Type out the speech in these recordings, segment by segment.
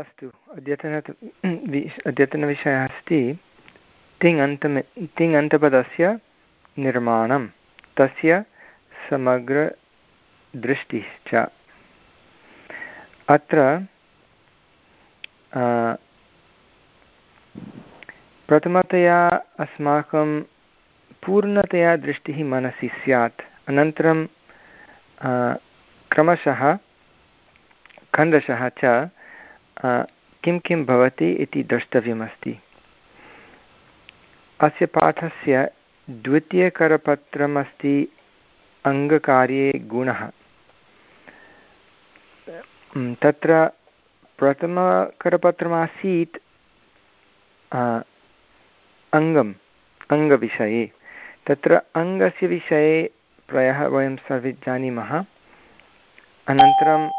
अस्तु, अद्यतन अद्यतनविषयः अस्ति। तिङ् अन्तम् तिङ् अन्तपदस्य निर्माणं, तस्य समग्रदृष्टिः च। अत्र प्रथमतया अस्माकं पूर्णतया दृष्टिः मनसि स्यात्। अनन्तरं क्रमशः, खण्डशः च किं किं भवति इति द्रष्टव्यमस्ति। अस्य पाठस्य द्वितीयकरपत्रमस्ति अङ्गकार्ये गुणः। तत्र प्रथमकरपत्रमासीत् अङ्गम्, अङ्गविषये। तत्र अङ्गस्य विषये प्रायः वयं सर्वे जानीमः। अनन्तरम्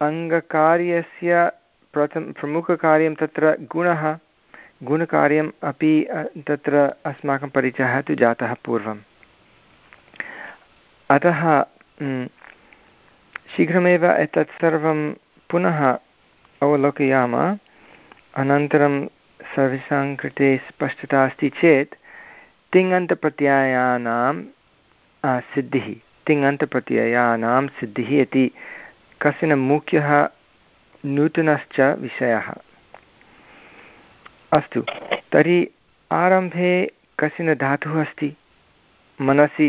अङ्गकार्यस्य प्रथम, प्रमुखकार्यं तत्र गुणः, गुणकार्यम् अपि तत्र अस्माकं परिचयः तु जातः पूर्वम्। अतः शीघ्रमेव एतत् सर्वं पुनः अवलोकयामः। अनन्तरं सर्वेषां कृते स्पष्टता अस्ति चेत् तिङन्तप्रत्ययानां सिद्धिः। तिङन्तप्रत्ययानां सिद्धिः इति कश्चन मुख्यः नूतनश्च विषयः। अस्तु, तर्हि आरम्भे कश्चन धातुः अस्ति। मनसि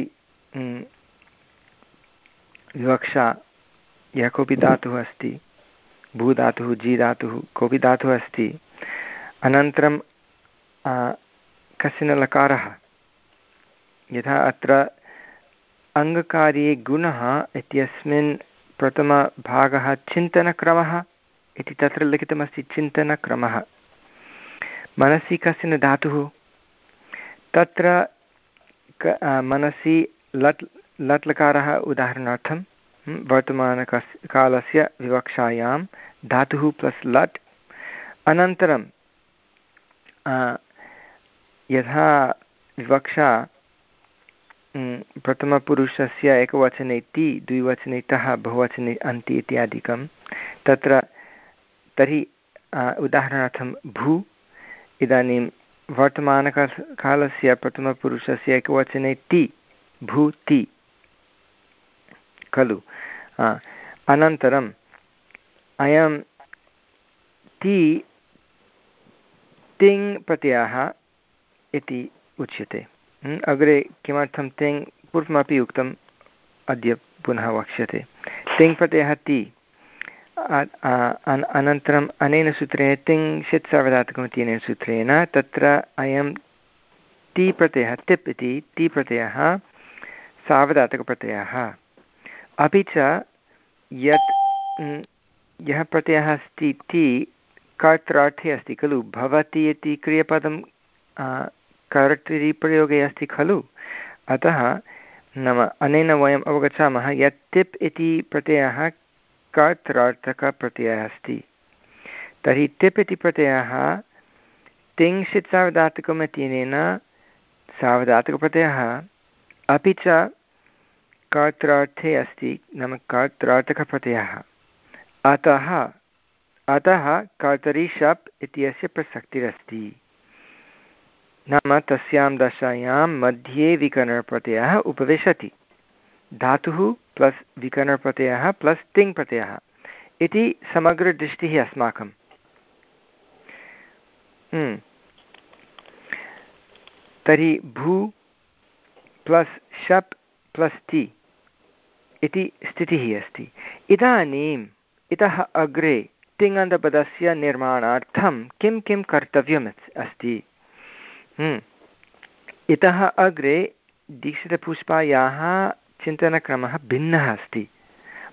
विवक्षा, यः कोऽपि धातुः अस्ति, भूधातुः जी धातुः कोऽपि धातुः अस्ति। अनन्तरं कश्चन लकारः। यथा अत्र, अङ्गकार्ये गुणः इत्यस्मिन् प्रथमभागः चिन्तनक्रमः इति तत्र लिखितमस्ति चिन्तनक्रमः। मनसि कश्चन धातुः? तत्र क मनसि लट् लट् लकारः उदाहरणार्थं वर्तमानकस्, कालस्य विवक्षायां धातुः प्लस् लट्। अनन्तरं यथा विवक्षा प्रथमपुरुषस्य एकवचने ति द्विवचने तः बहुवचने अन्ति इत्यादिकं। तत्र तर्हि उदाहरणार्थं भू, इदानीं वर्तमानकाल कालस्य प्रथमपुरुषस्य एकवचने ति भू, ति। खलु अनन्तरम् अयं ति तिङ् प्रत्ययः इति उच्यते। अग्रे किमर्थं तिङ् पूर्वमपि उक्तम्, अद्य पुनः वक्ष्यते। तिङ् प्रत्ययः ति अनन्तरम् अनेन सूत्रेण तिङ् सार्वधातुकम् इत्यनेन सूत्रेण तत्र अयं ति प्रत्ययः तिप् इति ति प्रत्ययः सार्वधातुकप्रत्ययः अपि च यत् यः प्रत्ययः अस्ति ति कर्त्रार्थे अस्ति खलु, भवति इति क्रियपदं कर्तृप्रयोगे अस्ति खलु? अतः नाम अनेन वयम् अवगच्छामः यत् तिप् इति प्रत्ययः कर्त्रार्थकप्रत्ययः अस्ति। तर्हि तिप् इति प्रत्ययः तिंशित् सार्वधातुकम् इत्यनेन सार्वधातुकप्रत्ययः अपि च कर्त्रार्थे अस्ति, नाम कर्त्रार्थकप्रत्ययः। अतः अतः कर्तरि शप् इत्यस्य प्रसक्तिरस्ति। नाम तस्यां दशायां मध्ये विकरणप्रत्ययः उपविशति धातुः प्लस् विकरणप्रत्ययः प्लस् तिङ् प्रत्ययः इति समग्रदृष्टिः अस्माकं हम्म। तर्हि भू प्लस् शप् प्लस् ति इति स्थितिः अस्ति इदानीम् इतः अग्रे तिङन्तपदस्य निर्माणार्थं किं किं कर्तव्यम् अस्ति। इतः अग्रे दीक्षितपुष्पायाः चिन्तनक्रमः भिन्नः अस्ति।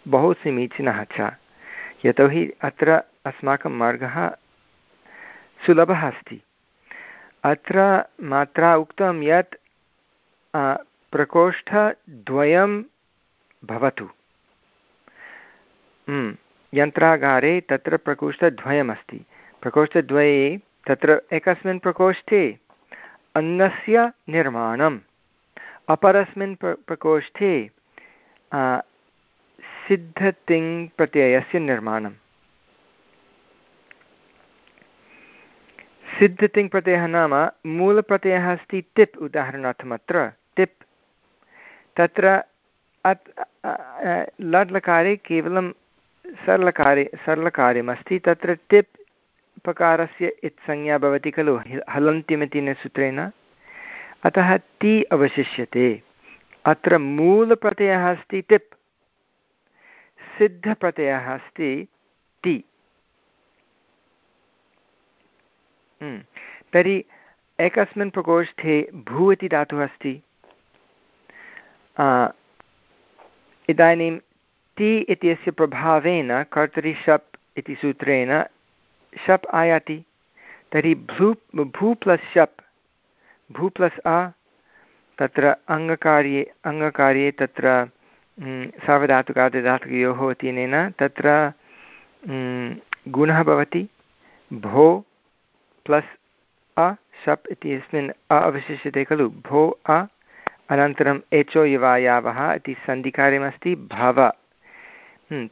बहु समीचीनः च। यतोहि अत्र अस्माकं मार्गः सुलभः अस्ति। अत्र मात्रा उक्तं यत् प्रकोष्ठद्वयं भवतु। हम्म। यन्त्रागारे तत्र प्रकोष्ठद्वयमस्ति। प्रकोष्ठद्वये तत्र एकस्मिन् प्रकोष्ठे अन्नस्य निर्माणम्। अपरस्मिन् प्र, प्रकोष्ठे सिद्धतिङ् प्रत्ययस्य निर्माणं सिद्धतिङ्प्रत्ययः नाम मूलप्रत्ययः अस्ति टिप् उदाहरणार्थमत्र टिप् तत्र अत् लट्लकारे केवलं सरलकारे, सरलकार्यमस्ति, तत्र टिप् पकारस्य इत्संज्ञा भवति खलु? हलन्त्यमिति सूत्रेण। अतः ति अवशिष्यते। अत्र मूलप्रत्ययः अस्ति टिप् सिद्धप्रत्ययः अस्ति ति। हम्म। तर्हि एकस्मिन् प्रकोष्ठे भू इति धातुः अस्ति। इदानीं ति इत्यस्य प्रभावेन कर्तरि शप् इति सूत्रेण शप् आयाति। तर्हि भू भू प्लस् शप्। भू प्लस् आ, तत्र अङ्गकार्ये अङ्गकार्ये तत्र सार्वधातुकादिधातुकयोः इत्यनेन तत्र गुणः भवति। भो प्लस् अ शप् इत्यस्मिन् अ अवशिष्यते खलु। भो अ अनन्तरम् एचो युवायावः इति सन्धिकार्यमस्ति, भव।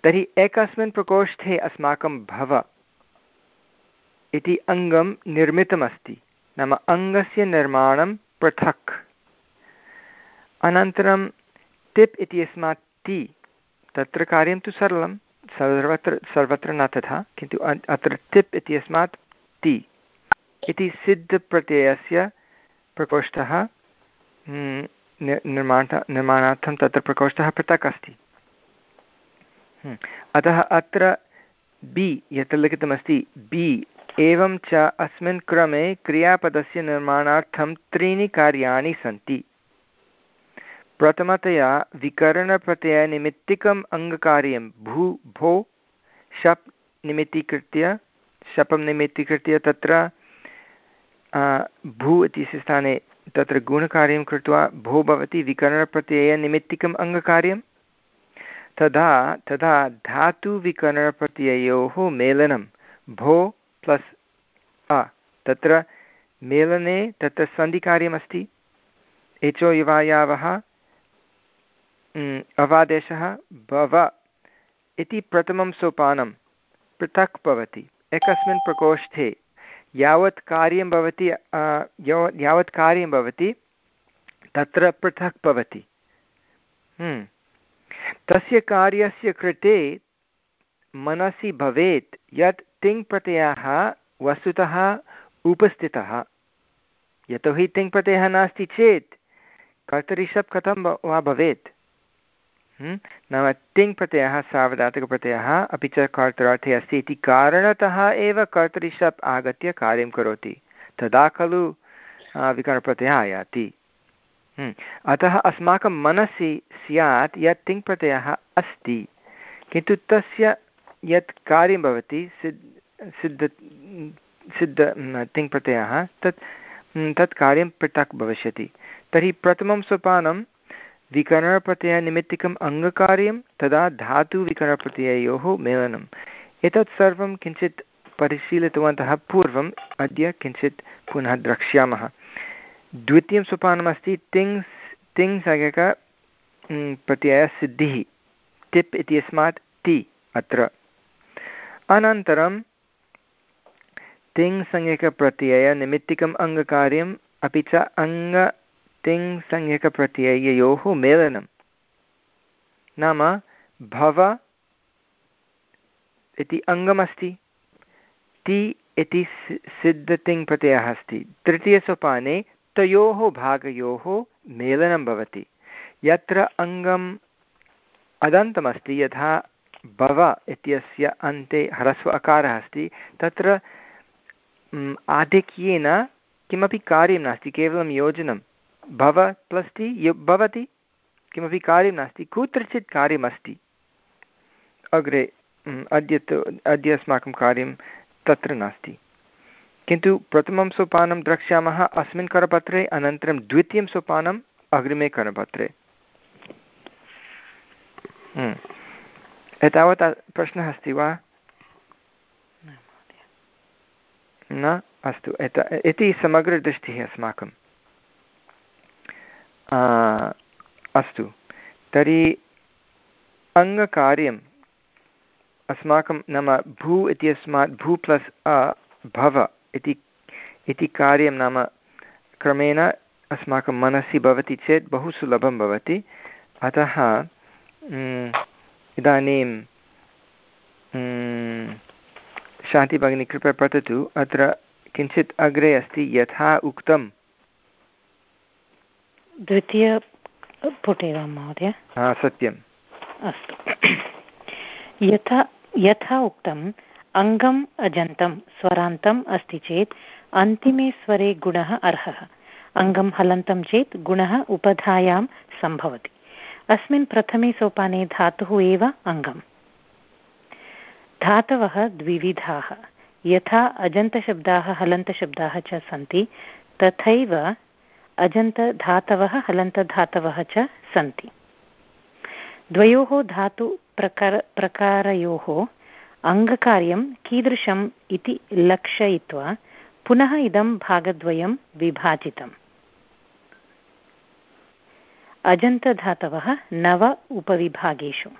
तर्हि एकस्मिन् प्रकोष्ठे अस्माकं भव। इति अङ्गं निर्मितमस्ति। नाम अङ्गस्य निर्माणं पृथक्। अनन्तरं टिप् इत्यस्मात् ति तत्र कार्यं तु सरलं सर्वत्र सर्वत्र न तथा किन्तु अत्र टिप् इत्यस्मात् ति। इति सिद्धप्रत्ययस्य प्रकोष्ठः हम्म, निर्माण निर्माणार्थं तत्र प्रकोष्ठः पृथक् अस्ति। हम्म, अतः अत्र बि यत्र लिखितमस्ति बि एवं च अस्मिन् क्रमे क्रियापदस्य निर्माणार्थं त्रीणि कार्याणि सन्ति। प्रथमतया विकरणप्रत्ययनिमित्तिकम् अङ्गकार्यं भू, भो, शप् निमित्तीकृत्य, शपं निमित्तीकृत्य तत्र भू इत्यस्य स्थाने तत्र गुणकार्यं कृत्वा भो भवति विकरणप्रत्ययनिमित्तिकम् अङ्गकार्यं। तदा तदा धातुविकरणप्रत्ययोः मेलनं, भो प्लस् अ, तत्र मेलने तत्र सन्धिकार्यमस्ति। एचो युवायावः अवादेशः भव इति प्रथमं सोपानं पृथक् भवति। एकस्मिन् प्रकोष्ठे यावत् कार्यं भवति यावत् कार्यं भवति, तत्र पृथक् भवति। तस्य कार्यस्य कृते मनसि भवेत् यत् तिङ्प्रत्ययः वस्तुतः उपस्थितः। यतोहि तिङ्प्रत्ययः नास्ति चेत् कर्तरिषप् कथं वा भवेत्। नाम तिङ् प्रत्ययः सार्वधातुकप्रत्ययः अपि च कर्तरार्थे अस्ति इति कारणतः एव कर्तरिशप् आगत्य कार्यं करोति। तदा खलु विकरणप्रत्ययः आयाति। अतः अस्माकं मनसि स्यात् यत् तिङ् प्रत्ययः अस्ति। किन्तु तस्य यत् कार्यं भवति सिद्ध सिद्ध सिद्ध तिङ् प्रत्ययः तत् तत् कार्यं पृथक् भविष्यति। तर्हि प्रथमं सोपानं विकरणप्रत्ययनिमित्तिकम् अङ्गकार्यं, तदा धातुविकरणप्रत्यययोः मेलनम्। एतत् सर्वं किञ्चित् परिशीलितवन्तः पूर्वम्, अद्य किञ्चित् पुनः द्रक्ष्यामः। द्वितीयं सोपानमस्ति तिङ् तिङ् संज्ञक प्रत्ययसिद्धिः, टिप् इत्यस्मात् ति अत्र। अनन्तरं तिङ् संज्ञकप्रत्ययनिमित्तिकम् अङ्गकार्यम् अपि च अङ्ग तिङ् संज्ञकप्रत्यययोः मेलनं नाम भव इति अङ्गमस्ति, ति इति सिद्धतिङ् प्रत्ययः अस्ति। तृतीयसोपाने तयोः भागयोः मेलनं भवति। यत्र अङ्गम् अदन्तमस्ति, यथा भव इत्यस्य अन्ते ह्रस्व अकारः अस्ति। तत्र आधिक्येन किमपि कार्यं नास्ति, केवलं योजनं। भव प्लस् टि, यु, भवति, किमपि कार्यं नास्ति, कुत्रचित् कार्यमस्ति। अग्रे अद्य तु, अद्य अस्माकं कार्यं तत्र नास्ति। किन्तु प्रथमं सोपानं द्रक्ष्यामः, अस्मिन् करपत्रे, अनन्तरं द्वितीयं सोपानम् अग्रिमे करपत्रे। एतावत् प्रश्नः अस्ति वा न अस्तु एत इति समग्रदृष्टिः अस्माकं अस्तु तर्हि अङ्गकार्यम् अस्माकं नाम भू इत्यस्मात् भू प्लस् अ भव इति कार्यं नाम क्रमेण अस्माकं मनसि भवति चेत् बहु सुलभं भवति अतः इदानीं शान्तिभगिनी कृपया पठतु अत्र किञ्चित् अग्रे अस्ति यथा उक्तं द्वितीयपुटे वा महोदय? सत्यम्। अस्तु। यथा यथा उक्तम् अङ्गम् अजन्तं स्वरान्तम् अस्ति चेत् अन्तिमे स्वरे गुणः अर्हः। अङ्गं हलन्तं चेत् गुणः उपधायां सम्भवति। अस्मिन् प्रथमे सोपाने धातुः एव अङ्गम्। धातवः द्विविधाः। यथा अजन्तशब्दाः, हलन्तशब्दाः च सन्ति, तथैव अजन्तधातवः, हलन्तधातवः च सन्ति। द्वयोः धातुप्रकार प्रकारयोः अङ्गकार्यं कीदृशम् इति लक्षयित्वा पुनः इदं भागद्वयं विभाजितम्। अजन्तधातवः नव उपविभागेषु।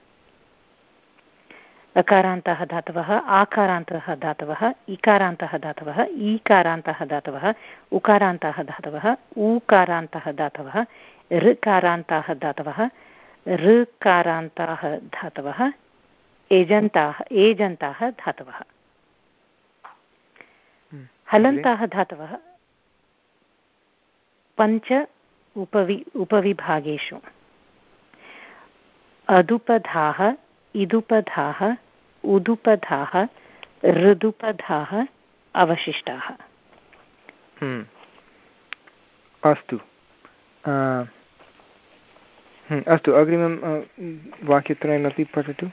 अकारान्तः धातवः आकारान्तः धातवः इकारान्तः धातवः ईकारान्तः धातवः उकारान्तः धातवः ऊकारान्तः धातवः ऋकारान्ताः धातवः ऋकारान्ताः धातवः एजन्ताः एजन्ताः धातवः। हम्म, हलन्ताः धातवः पञ्च उपवि उपविभागेषु। अदुपधाः इदुपधाः उदुपधाः ऋदुपधाः अवशिष्टाः। हम्म। अस्तु। हम्म, अस्तु अग्रिमं वाक्यत्रयमपि पठतु।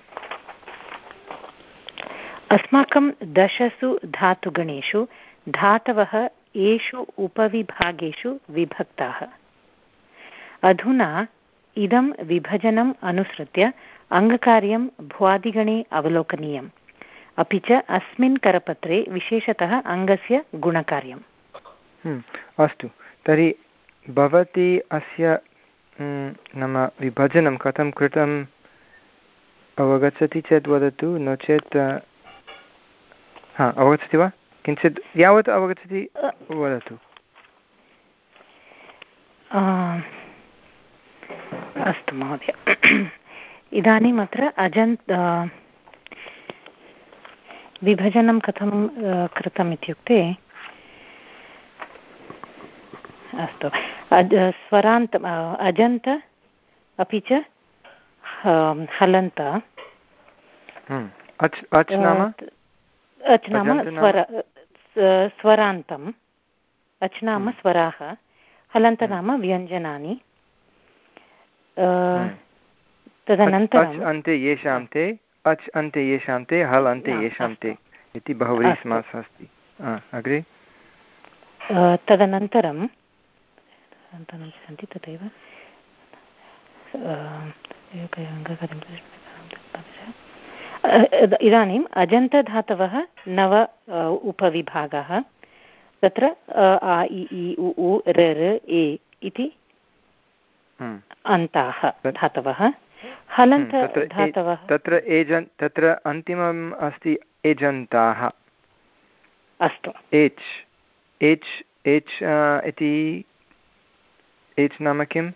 अस्माकं दशसु धातुगणेषु धातवः एषु उपविभागेषु विभक्ताः। अधुना इदं विभजनम् अनुसृत्य अङ्गकार्यं भ्वादिगणे अवलोकनीयम्। अपि च अस्मिन् करपत्रे विशेषतः अङ्गस्य गुणकार्यम्। हम्म, अस्तु। तर्हि भवती अस्य हम्म, नाम विभजनं कथं कृतम् अवगच्छति चेत् वदतु नो चेत् हा अवगच्छति वा? किञ्चित् यावत् अवगच्छति वदतु। अस्तु महोदय। इदानीम् अत्र अजन्त् विभजनं कथं कृतम् इत्युक्ते अस्तु। अज स्वरान्त अजन्त अपि च हलन्त। अच् नाम? स्वर स्वरान्तम् अच् नाम। स्वराः। हलन्त। नाम व्यञ्जनानि। तदनन्तरम् अन्ते येषां ते अच् अन्ते येषां ते हल् अन्ते येषां ते इति बहुव्रीः समासः अस्ति अग्रे? तदनन्तरं सन्ति तथैव। इदानीम् अजन्तधातवः नव उपविभागाः। तत्र आ इ उ र ए इति। अन्ताः धातवः। हलन्त हम्म, धातवः। तत्र एजन् तत्र अन्तिमम् अस्ति एजन्ताः। अस्तु। एच् एच् एच् इति एच् नाम किं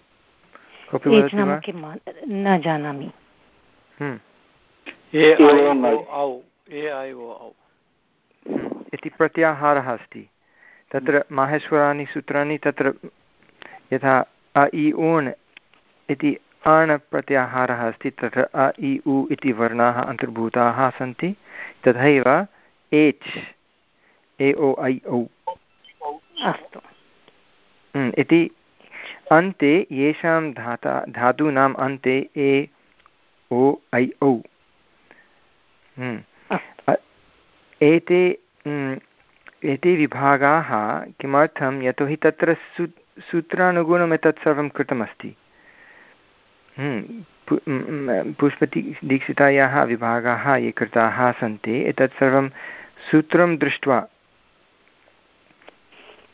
न जानामि। हम्म। इति प्रत्याहारः अस्ति। तत्र माहेश्वराणि सूत्राणि तत्र यथा अ इ ऊण् इति अण् प्रत्याहारः अस्ति तत्र अ इ उ इति वर्णाः अन्तर्भूताः सन्ति। तथैव एच् ए ओ ऐ औ। अस्तु। इति अन्ते येषां धाता धातूनाम् अन्ते ए ओ ऐ औ। एते एते विभागाः किमर्थं यतोहि तत्र सु सूत्रानुगुणम् एतत् सर्वं कृतमस्ति। हम्म, पुष्पति दीक्षितायाः विभागाः ये कृताः सन्ति एतत् सर्वं सूत्रं दृष्ट्वा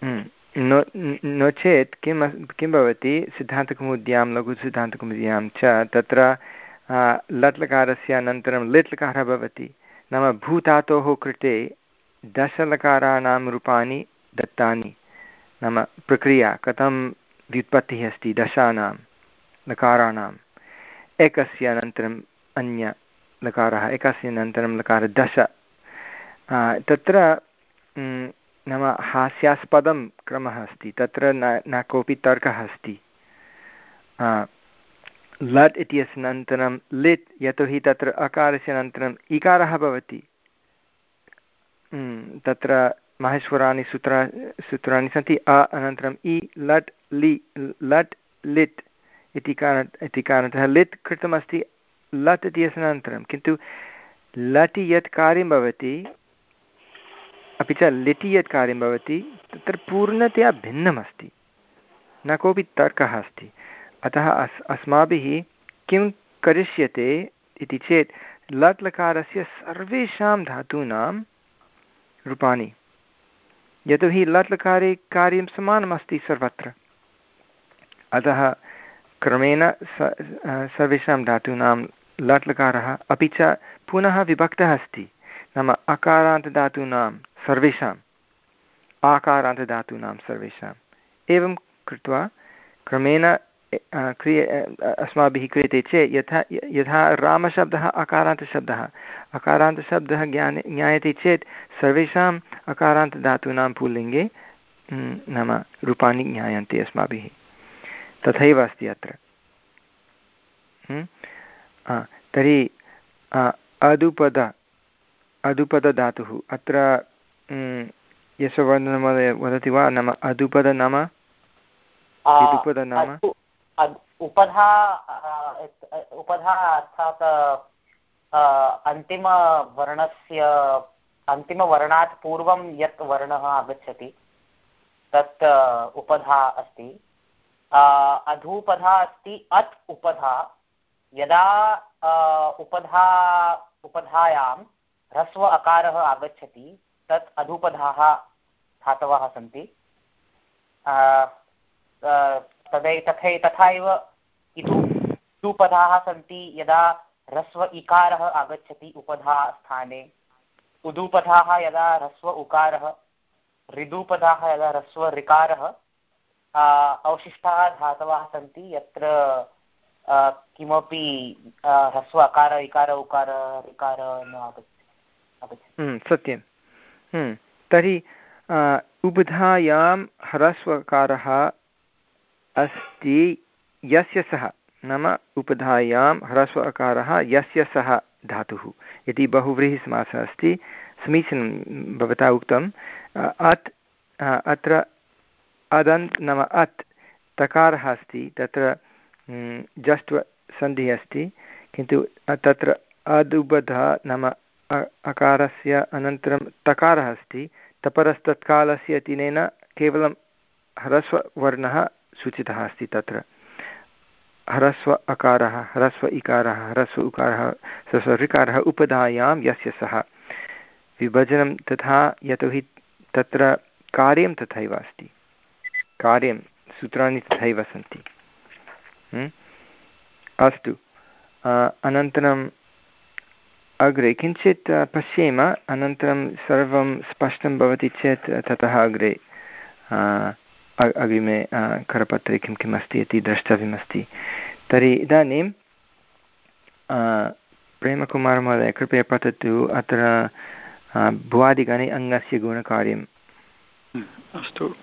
हम्म, नो नो चेत् किम् किं भवति? सिद्धान्तकौमुद्यां लघुसिद्धान्तकौमुद्यां च तत्र लट्लकारस्य अनन्तरं लिट् लकारः भवति। नाम भूधातोः कृते दशलकाराणां रूपाणि दत्तानि। नाम प्रक्रिया कथं व्युत्पत्तिः अस्ति? दशानां। लकाराणाम् एकस्य अनन्तरम् अन्य लकारः एकस्य अनन्तरं लकारः दश। तत्र नाम हास्यास्पदं क्रमः अस्ति। तत्र न न कोऽपि तर्कः अस्ति। लट् इत्यस्य अनन्तरं लिट् यतोहि तत्र अकारस्य अनन्तरम् इकारः भवति। तत्र माहेश्वराणि सूत्रा सूत्राणि सन्ति। अ अनन्तरम् इ, लट्, लि, लट् लिट् इति कारण, इति कारणतः लिट् कृतमस्ति लट् इत्यस्य अनन्तरं। किन्तु लटि यत् कार्यं भवति, अपि च लिटि यत् कार्यं भवति, तत्र पूर्णतया भिन्नमस्ति। न कोऽपि तर्कः अस्ति। अतः अस्, अस्माभिः किं करिष्यते इति चेत् लट् लकारस्य सर्वेषां धातूनां रूपाणि। यतोहि लट् लकारे कार्यं समानमस्ति सर्वत्र। अतः क्रमेण स सर्वेषां धातूनां लट् लकारः अपि च पुनः विभक्तः अस्ति। नाम अकारान्तधातूनां सर्वेषाम् आकारान्तधातूनां सर्वेषाम् एवं कृत्वा क्रमेण क्रिय अस्माभिः क्रियते चेत् यथा यथा रामशब्दः अकारान्तशब्दः अकारान्तशब्दः ज्ञाने, ज्ञायते चेत् सर्वेषाम् अकारान्तधातूनां पुल्लिङ्गे नाम रूपाणि ज्ञायन्ते अस्माभिः। तथैव अस्ति अत्र। तर्हि अदुपद अदुपदधातुः। अत्र यशवर्धनमहोदय वदति वा? नाम अदुपद नाम? अदुपद नाम? उपधा उपधा अर्थात् अन्तिमवर्णस्य अन्तिमवर्णात् पूर्वं यत् वर्णः आगच्छति तत् उपधा अस्ति। अधूपधा अस्ति, अत् उपधा। यदा उपधा, उपधायां ह्रस्व अकारः आगच्छति, तत् अधूपधाः धातवः सन्ति। तदै, तथै तथा एव इतुपदाः सन्ति, यदा ह्रस्व इकारः आगच्छति उपधा स्थाने। उदुपदाः यदा ह्रस्व उकारः ऋदुपदाः यदा ह्रस्व ऋकारः अवशिष्टाः धातवः सन्ति यत्र किमपि ह्रस्व अकार इकार उकार ऋकार न आगच्छति। हम्म, सत्यं हम्म, तर्हि उबधायां ह्रस्वकारः अस्ति यस्य सः। नाम उपधायां ह्रस्व अकारः यस्य सः धातुः। इति बहुव्रीहिसमासः अस्ति समीचीनं भवता उक्तम्। अत् अत्र अदन्त् नाम अत् तकारः अस्ति, तत्र जस्ट् सन्धिः अस्ति, किन्तु तत्र अदुबध नाम अकारस्य अनन्तरं तकारः अस्ति, तपरस्तत्कालस्य तिनेन केवलं ह्रस्ववर्णः सूचितः अस्ति तत्र। ह्रस्व अकारः, ह्रस्व इकारः, ह्रस्व उकारः, ह्रस्व ऋकारः उपधायां यस्य सः। विभजनं तथा यतोहि तत्र कार्यं तथैव अस्ति। कार्यं सूत्राणि तथैव सन्ति। अस्तु। अनन्तरम् अग्रे किञ्चित् पश्येम, अनन्तरं सर्वं स्पष्टं भवति चेत् ततः अग्रे अग्रिमे करपत्रे किं, किम् अस्ति इति द्रष्टव्यमस्ति। तर्हि इदानीं प्रेमकुमारमहोदय कृपया पठतु अत्र भुवादिगणे अङ्गस्य गुणकार्यम्। अस्तु।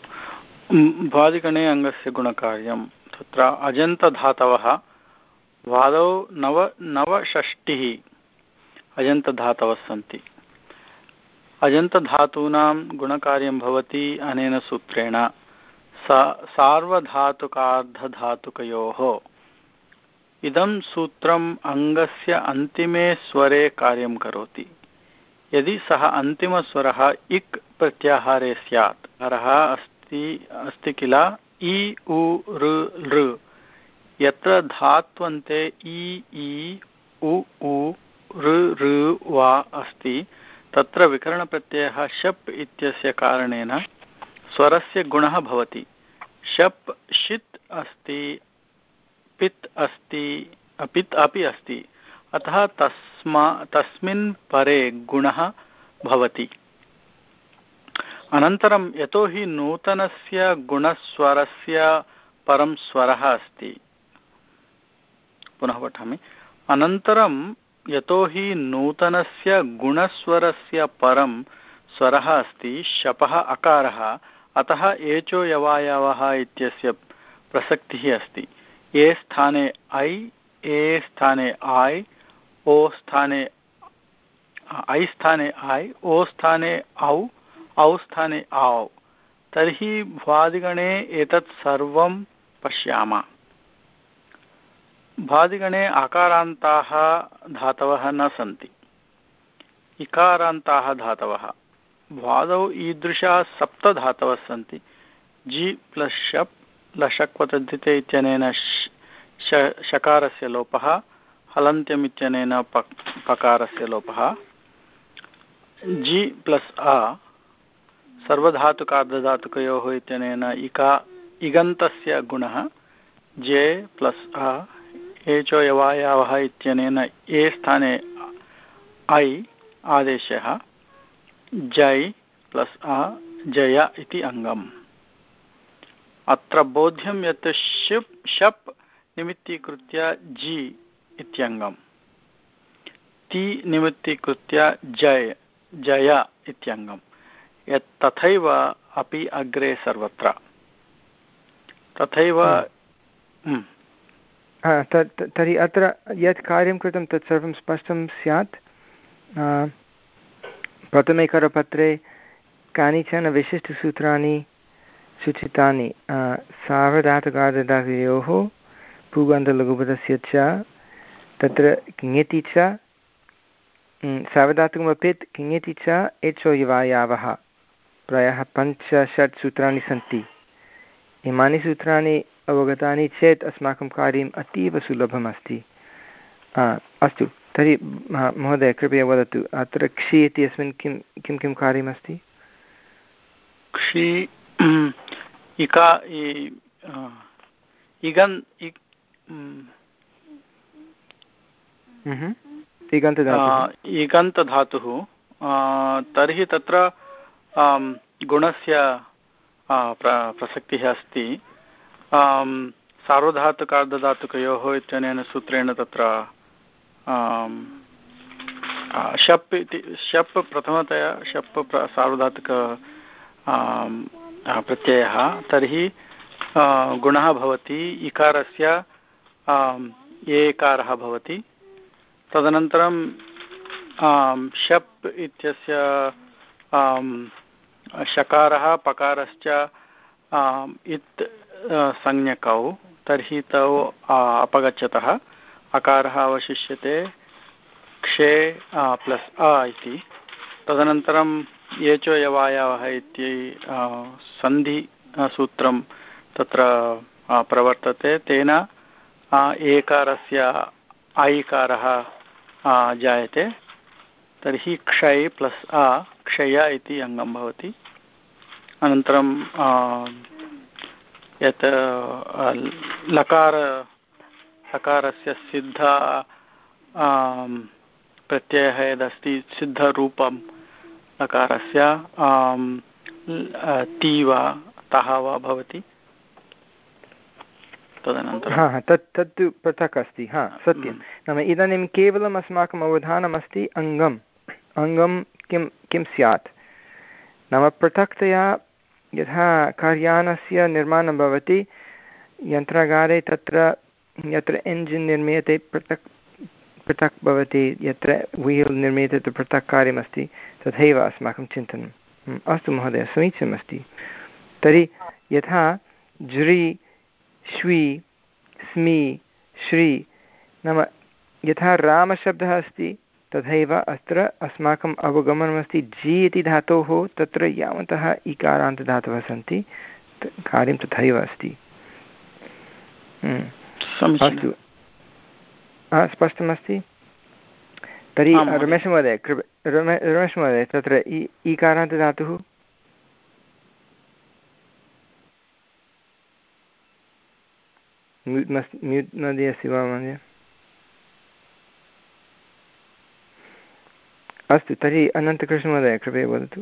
भुवादिगणे अङ्गस्य गुणकार्यं। तत्र अजन्तधातवः, वादौ नव, नवषष्टिः अजन्तधातवः सन्ति। अजन्तधातूनां गुणकार्यं भवति अनेन सूत्रेण। सार्वधातुकार्धधातुकयोः। इदं सूत्रम् अङ्गस्य अन्तिमे स्वरे कार्यं करोति। यदि सः अन्तिमस्वरः इक् प्रत्याहारे स्यात् हरः अस्ति। अस्ति अस्ति किल? इ, उ ऋ लृ। यत्र धात्वन्ते इ इ, उ उ ऋ ऋ वा अस्ति, तत्र विकरणप्रत्ययः शप् इत्यस्य कारणेन स्वरस्य गुणः भवति। शप् षित् अस्ति, पित् अस्ति, पित् अपि अस्ति। अतः तस्मा, तस्मिन् परे गुणः भवति। अनन्तरं यतोहि नूतनस्य गुणस्वरस्य परं स्वरः अस्ति। पुनः पठामि। अनन्तरं यतोहि नूतनस्य गुणस्वरस्य परं स्वरः अस्ति, शपः अकारः, अतः एचो यवायवः इत्यस्य प्रसक्तिः अस्ति। ए स्थाने ऐ, ए स्थाने आय्, ओ स्थाने, ऐ स्थाने ऐ ओ स्थाने औ औ स्थाने औ तर्हि भ्वादिगणे एतत् सर्वं पश्यामः। भादिगणे आकारान्ताः धातवः न सन्ति। इकारान्ताः धातवः। भ्वादौ ईदृशाः सप्तधातवः सन्ति। जि प्लस् शप्, लशक्वतद्धिते इत्यनेन शकारस्य लोपः, हलन्त्यम् इत्यनेन पकारस्य लोपः। जि प्लस् अ सर्वधातुकार्धधातुकयोः इत्यनेन इका इगन्तस्य गुणः जे प्लस् अ एचो यवायावः इत्यनेन ए स्थाने ऐ आदेशः जै प्लस् अ जय इति अङ्गम्। अत्र बोध्यं यत् शिप्, शप् निमित्तीकृत्य जि इत्यङ्गम्। ति निमित्तीकृत्य जय जय इत्यङ्गम्। यत् तथैव अपि अग्रे सर्वत्र। तथैव हम्म। तर्हि अत्र यत् कार्यं कृतं तत् सर्वं स्पष्टं स्यात्। प्रथमे करपत्रे कानिचन विशिष्टसूत्राणि सूचितानि सार्वधातुकार्धधातुयोः पूगन्धलघुपदस्य च तत्र किङति च सार्वधातुकमपेत् किङति च एचो युवायावः। प्रायः पञ्च षट् सूत्राणि सन्ति। इमानि सूत्राणि अवगतानि चेत् अस्माकं कार्यम् अतीव सुलभमस्ति अस्तु। तर्हि महोदय कृपया वदतु अत्र क्षि इत्यस्मिन् किं किं किं कार्यमस्ति? क्षि इका इगन् इगन्तधातुः। तर्हि तत्र गुणस्य प्रसक्तिः अस्ति। सार्वधातुकार्धधातुकयोः इत्यनेन सूत्रेण तत्र शप् इति, शप् प्रथमतया, शप् सार्वधातुक प्रत्ययः। तर्हि गुणः भवति, इकारस्य एकारः भवति। तदनन्तरं शप् इत्यस्य शकारः, पकारश्च इत् संज्ञकौ, तर्हि तौ अपगच्छतः। अकारः अवशिष्यते, क्षे प्लस्, अ इति। तदनन्तरं येचो यवायावः इति सन्धिसूत्रं तत्र प्रवर्तते, तेन एकारस्य ऐकारः जायते। तर्हि क्षय प्लस् अ। क्षय इति अङ्गं भवति। अनन्तरं यत् लकार लकारस्य सिद्ध प्रत्ययः यदस्ति सिद्धरूपं लकारस्य ति वा तः वा भवति। तदनन्तरं। तत् तत्तु पृथक् अस्ति हा सत्यं। नाम इदानीं केवलम् अस्माकम् अवधानमस्ति अङ्गम्। अङ्गं किं किं स्यात्? नाम पृथक्तया यथा कार्यानस्य निर्माणं भवति, यन्त्रागारे तत्र, यत्र एञ्जिन् निर्मीयते, पृथक् पृथक् भवति, यत्र व्हील् निर्मीयते, तत्र पृथक् कार्यमस्ति, तथैव अस्माकं चिन्तनम्। अस्तु महोदय, समीचीनमस्ति। तर्हि यथा ज्रि श्वी, स्मि, श्री, नाम यथा रामशब्दः अस्ति तथैव अत्र अस्माकम् अवगमनमस्ति जि इति धातोः तत्र यावन्तः इकारान्तधातवः सन्ति। कार्यं तथैव अस्ति। हम्म। अस्तु। स्पष्टमस्ति? तर्हि रमेशमहोदय कृप रमे रमेशमहोदय तत्र इ ईकारान्तधातुः म्यूट् म्यूट् मध्ये अस्ति वा महोदय? अस्तु तर्हि अनन्तकृष्णमहोदय कृपया वदतु।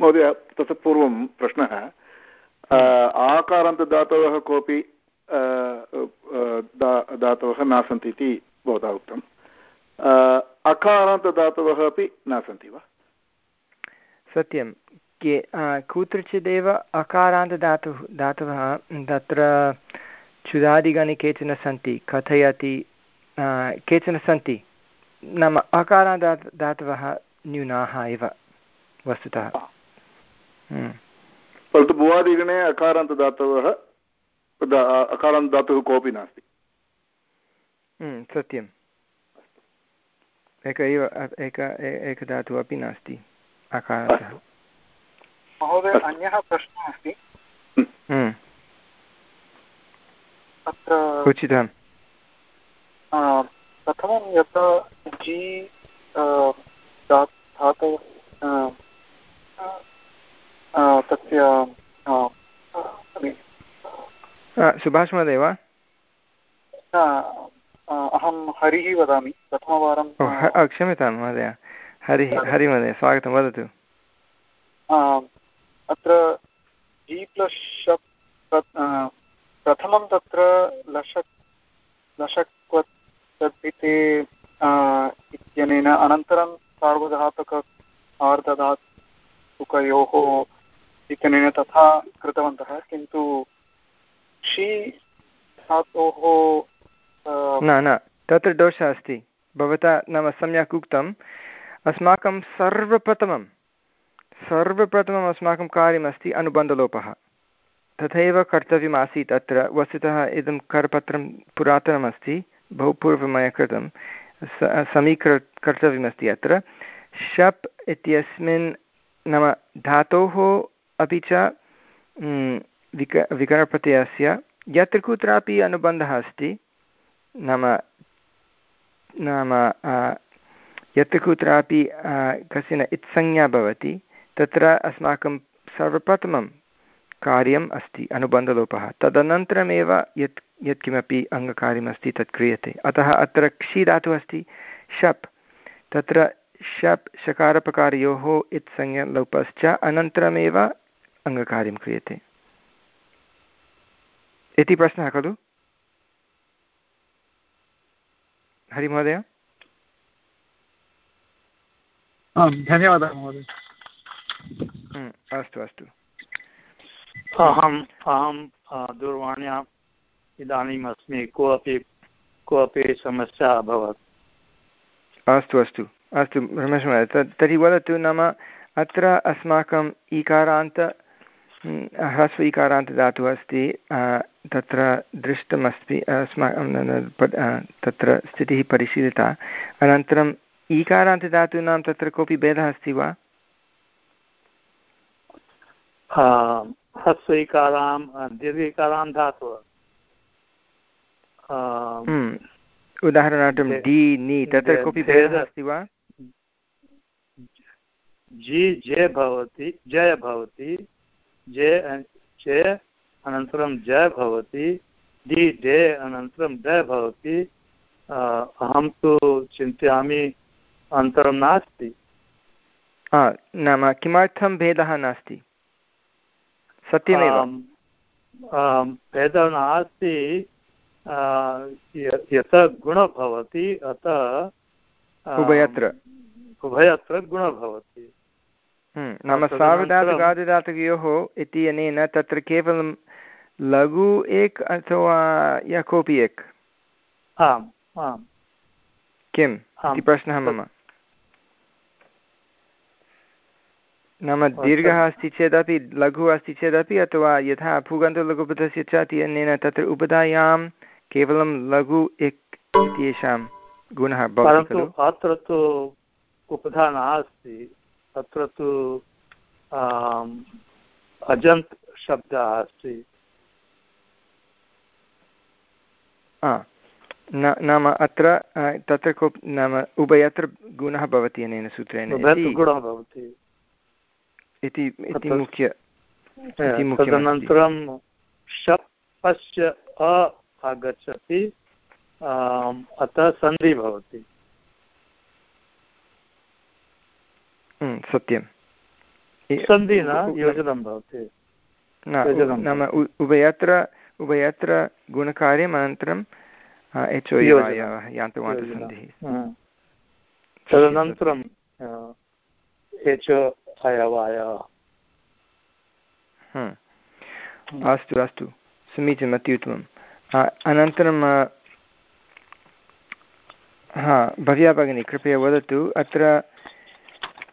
महोदय ततः पूर्वं प्रश्नः। आकारान्तदातवः कोऽपि धातवः न सन्ति इति भवता उक्तम् अकारान्तदातवः अपि न सन्ति वा? सत्यं। के कुत्रचिदेव अकारान्तदातुः धातवः तत्र क्षुदादिगणे केचन सन्ति कथयति केचन सन्ति। नाम अकारान्त धातवः न्यूनाः एव वस्तुतः। हम्म। परन्तु भुवादिगणे अकारान्तदातवः अकारान्तदातुः कोऽपि नास्ति। हम्म, सत्यम्। एक एव एक एकधातुः अपि नास्ति अकारतः महोदय अन्यः प्रश्नः अस्ति। हम्म। प्रथमं यथा जी धातु तस्य सुभाष महोदय वा? अहं हरिः वदामि प्रथमवारं क्षम्यतां महोदय हरिः हरि। महोदय स्वागतं वदतु। अत्र जि प्लस् प्रथमं तत्र लशक् लशक्वद्भिते इत्यनेन अनन्तरं सार्वधातुक आर्धधातुकयोः इत्यनेन तथा कृतवन्तः, किन्तु षि धातोः न न, तत्र दोषः अस्ति। भवता नाम सम्यक् उक्तम्। अस्माकं सर्वप्रथमं, सर्वप्रथमम् अस्माकं कार्यमस्ति अनुबन्धलोपः। तथैव कर्तव्यमासीत् अत्र। वस्तुतः इदं करपत्रं पुरातनमस्ति। बहु पूर्वमया कृतं समीकृ कर्तव्यमस्ति अत्र। शप् इत्यस्मिन् नाम धातोः अपि च विक विकरणप्रत्ययस्य यत्र कुत्रापि अनुबन्धः अस्ति। नाम नाम यत्र कुत्रापि कश्चन इत्संज्ञा भवति। तत्र अस्माकं सर्वप्रथमं कार्यम् अस्ति अनुबन्धलोपः। तदनन्तरमेव यत् यत्किमपि अङ्गकार्यमस्ति तत् क्रियते। अतः अत्र क्षि धातुः अस्ति शप्। तत्र शप् शकारपकारयोः इत्संज्ञलोपश्च अनन्तरमेव अङ्गकार्यं क्रियते। इति प्रश्नः खलु? हरिमहोदय धन्यवादः महोदय। अस्तु अस्तु। अहम् अहं दूरवाण्याम् इदानीम् अस्मि कोऽपि कोऽपि समस्या अभवत्। अस्तु अस्तु अस्तु रमेशमहोदय तर्हि वदतु नाम अत्र अस्माकम् ईकारान्त हम्म, ह्रस्व इकारान्तदातुः अस्ति तत्र दृष्टमस्ति अस्माकं तत्र स्थितिः परिशीलिता। अनन्तरम् ईकारान्तदातूनां तत्र कोऽपि भेदः अस्ति वा? ह्रस्वैकारां दीर्घैकारां धातुः। हम्म, उदाहरणार्थं डि नि तत्र कोऽपि भेदः अस्ति वा? जि जे भवति जय भवति जे चे अनन्तरं ज भवति डि डे अनन्तरं ड भवति। अहं तु चिन्तयामि अन्तरं नास्ति। नाम किमर्थं भेदः नास्ति? सत्यमेव। भेदः नास्ति यथा गुणः भवति अतः उभयत्र। उभयत्र गुणः भवति। हम्म, नाम सार्वधातुकादिदातुकयोः इति अनेन तत्र केवलं लघु एक अथवा यः कोऽपि एक? आम् आम्। किम्? इति प्रश्नः मम। नाम दीर्घः अस्ति चेदपि लघुः अस्ति चेदपि अथवा यथा भूगन्तलघुपथस्य च अनेन तत्र उपधायां केवलं लघु इक् इत्येषां गुणः परन्तु अत्र तु उपधा नास्ति। अत्र तु अजन्त् शब्दः अस्ति। नाम अत्र तत्र कोऽपि नाम उभयत्र गुणः भवति अनेन सूत्रेण। गुणः भवति। इति इति मुख्य तदनन्तरं शपस्य अ आगच्छति अतः सन्धि भवति। सत्यं सन्धि न योजनं भवति। नाम उभयत्र उभयत्र गुणकार्यम् अनन्तरं एचो यान्तवान्तसन्धिः तदनन्तरं एचो अयवायः अस्तु अस्तु। समीचीनम् अति उत्तमम् अनन्तरं हा भव्या भगिनी कृपया वदतु अत्र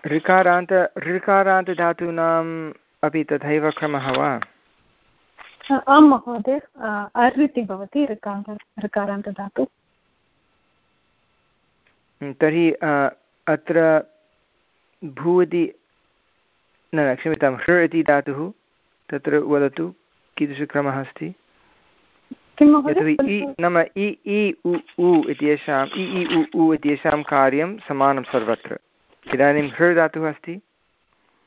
ऋकारान्त ऋकारान्तधातूनाम् अपि तथैव क्रमः वा? आं महोदय अर् इति भवति ऋकान्त ऋकारान्तधातु। तर्हि अत्र भू इति न क्षम्यतां हृ इति धातुः तत्र वदतु कीदृशक्रमः अस्ति? यतोहि इ नाम इ इ उ उ इत्येषाम् इ इ उ उ इत्येषां कार्यं समानं सर्वत्र। इदानीं हृ धातुः अस्ति?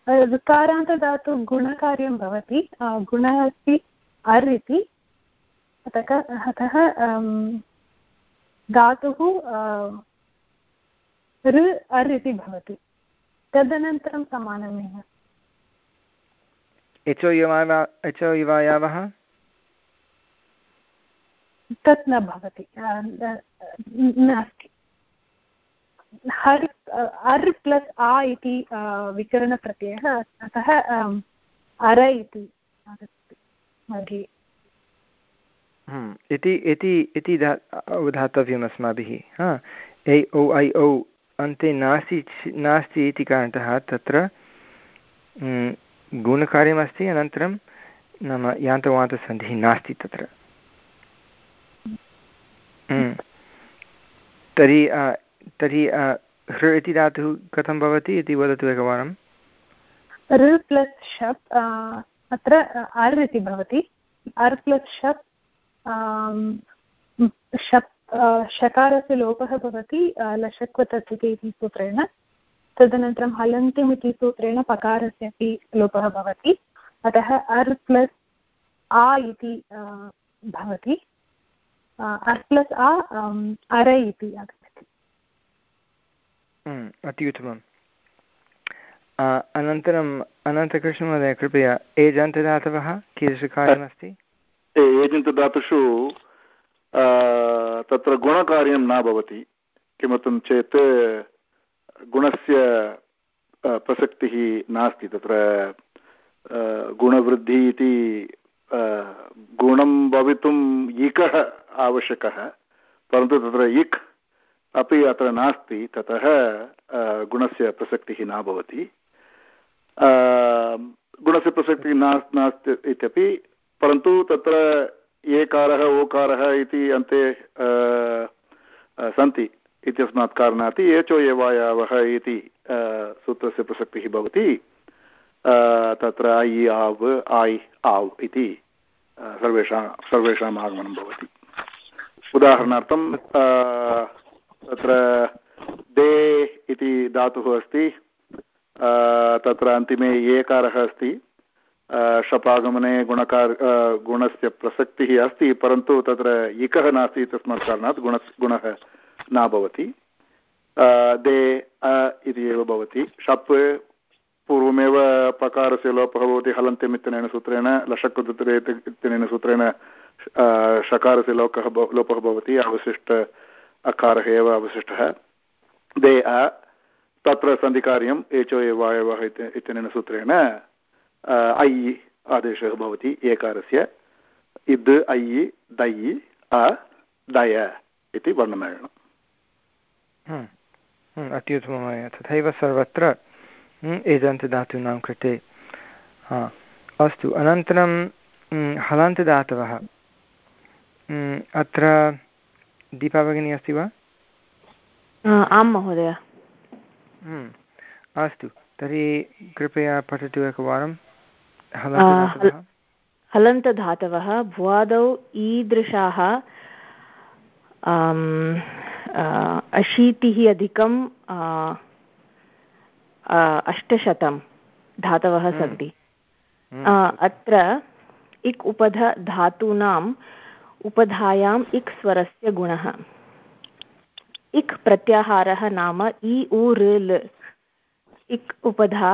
ऋकारान्तधातु गुणकार्यं भवति। गुणः अस्ति अर् इति। अतः अतः धातुः ऋ अर् इति भवति। तदनन्तरं समानमेव। एचो युवा एचो युवायावः? तत् न भवति। नास्ति। हर् अर् प्लस् आ इति विकरणप्रत्ययः अतः अर इति मध्ये। हम्म, इति इति इति अवधातव्यम् अस्माभिः हा? ऐ ओ ऐ औ अन्ते नास्ति नास्ति इति कारणतः तत्र हम्म, गुणकार्यमस्ति, अनन्तरं नाम यान्तवान्तसन्धिः नास्ति तत्र। हम्म। तर्हि तर्हि हृ इति धातुः कथं भवति इति वदतु एकवारं। ऋ प्लस् शप् अत्र अर् इति भवति। अर् प्लस् शप् शप् शकारस्य लोपः भवति लशक्वतत्विके इति सूत्रेण। तदनन्तरं हलन्त्यम् इति सूत्रेण पकारस्य अपि लोपः भवति। अतः अर् प्लस् आ इति भवति। अर् प्लस् आ अर इति आगच्छति। हम्म, अति उत्तमम्। अनन्तरम् अनन्तकृष्णमहोदय कृपया एजन्तदातवः कीदृशकार्यमस्ति? एजन्तदातुषु तत्र गुणकार्यं न भवति। किमर्थं चेत् गुणस्य प्रसक्तिः नास्ति तत्र गुणवृद्धिः इति गुणं भवितुम् इकः आवश्यकः, परन्तु तत्र इक् अपि अत्र नास्ति, ततः गुणस्य प्रसक्तिः न भवति। गुणस्य प्रसक्तिः नास्, नास्ति इत्यपि, परन्तु तत्र एकारः ओकारः इति अन्ते सन्ति। इत्यस्मात् कारणात् एचो एवायावः इति सूत्रस्य प्रसक्तिः भवति. तत्र ऐ आव् ऐ आव् इति सर्वेषां, सर्वेषाम् आगमनं भवति. उदाहरणार्थं तत्र दे इति धातुः अस्ति तत्र अन्तिमे एकारः अस्ति शपागमने गुणकार गुणस्य प्रसक्तिः अस्ति, परन्तु तत्र इकः नास्ति तस्मात् कारणात् गुण गुणः न भवति। दे इति एव भवति। शप् पूर्वमेव पकारस्य लोपः भवति, हलन्त्यम् इत्यनेन सूत्रेण लशक्कुदुत्तरे इत्यनेन सूत्रेण षकारस्य लोकः लोपः भवति, अवशिष्ट अकारः एव अवशिष्टः। दे, अ, तत्र सन्धिकार्यम् एचो एव वायवः इत्यनेन सूत्रेण ऐ आदेशः भवति एकारस्य। इद्, ऐ, दै, अ, दय इति वर्णमेलनम् अत्युत्तममय तथैव सर्वत्र हम्म, एजन्तधातूनां कृते। हा अस्तु अनन्तरं हलान्तदातवः अत्र दीपा भगिनी अस्ति वा? आं महोदय। अस्तु तर्हि कृपया पठतु एकवारं। हलन्तधातवः भुवादौ ईदृशाः अशीतिः अधिकं अष्टशतं धातवः हम्म। सन्ति हम्म। अत्र इक् उपध धातूनाम् उपधायाम् इक् स्वरस्य गुणः इक् प्रत्याहारः नाम इ उ ऋ इक् उपधा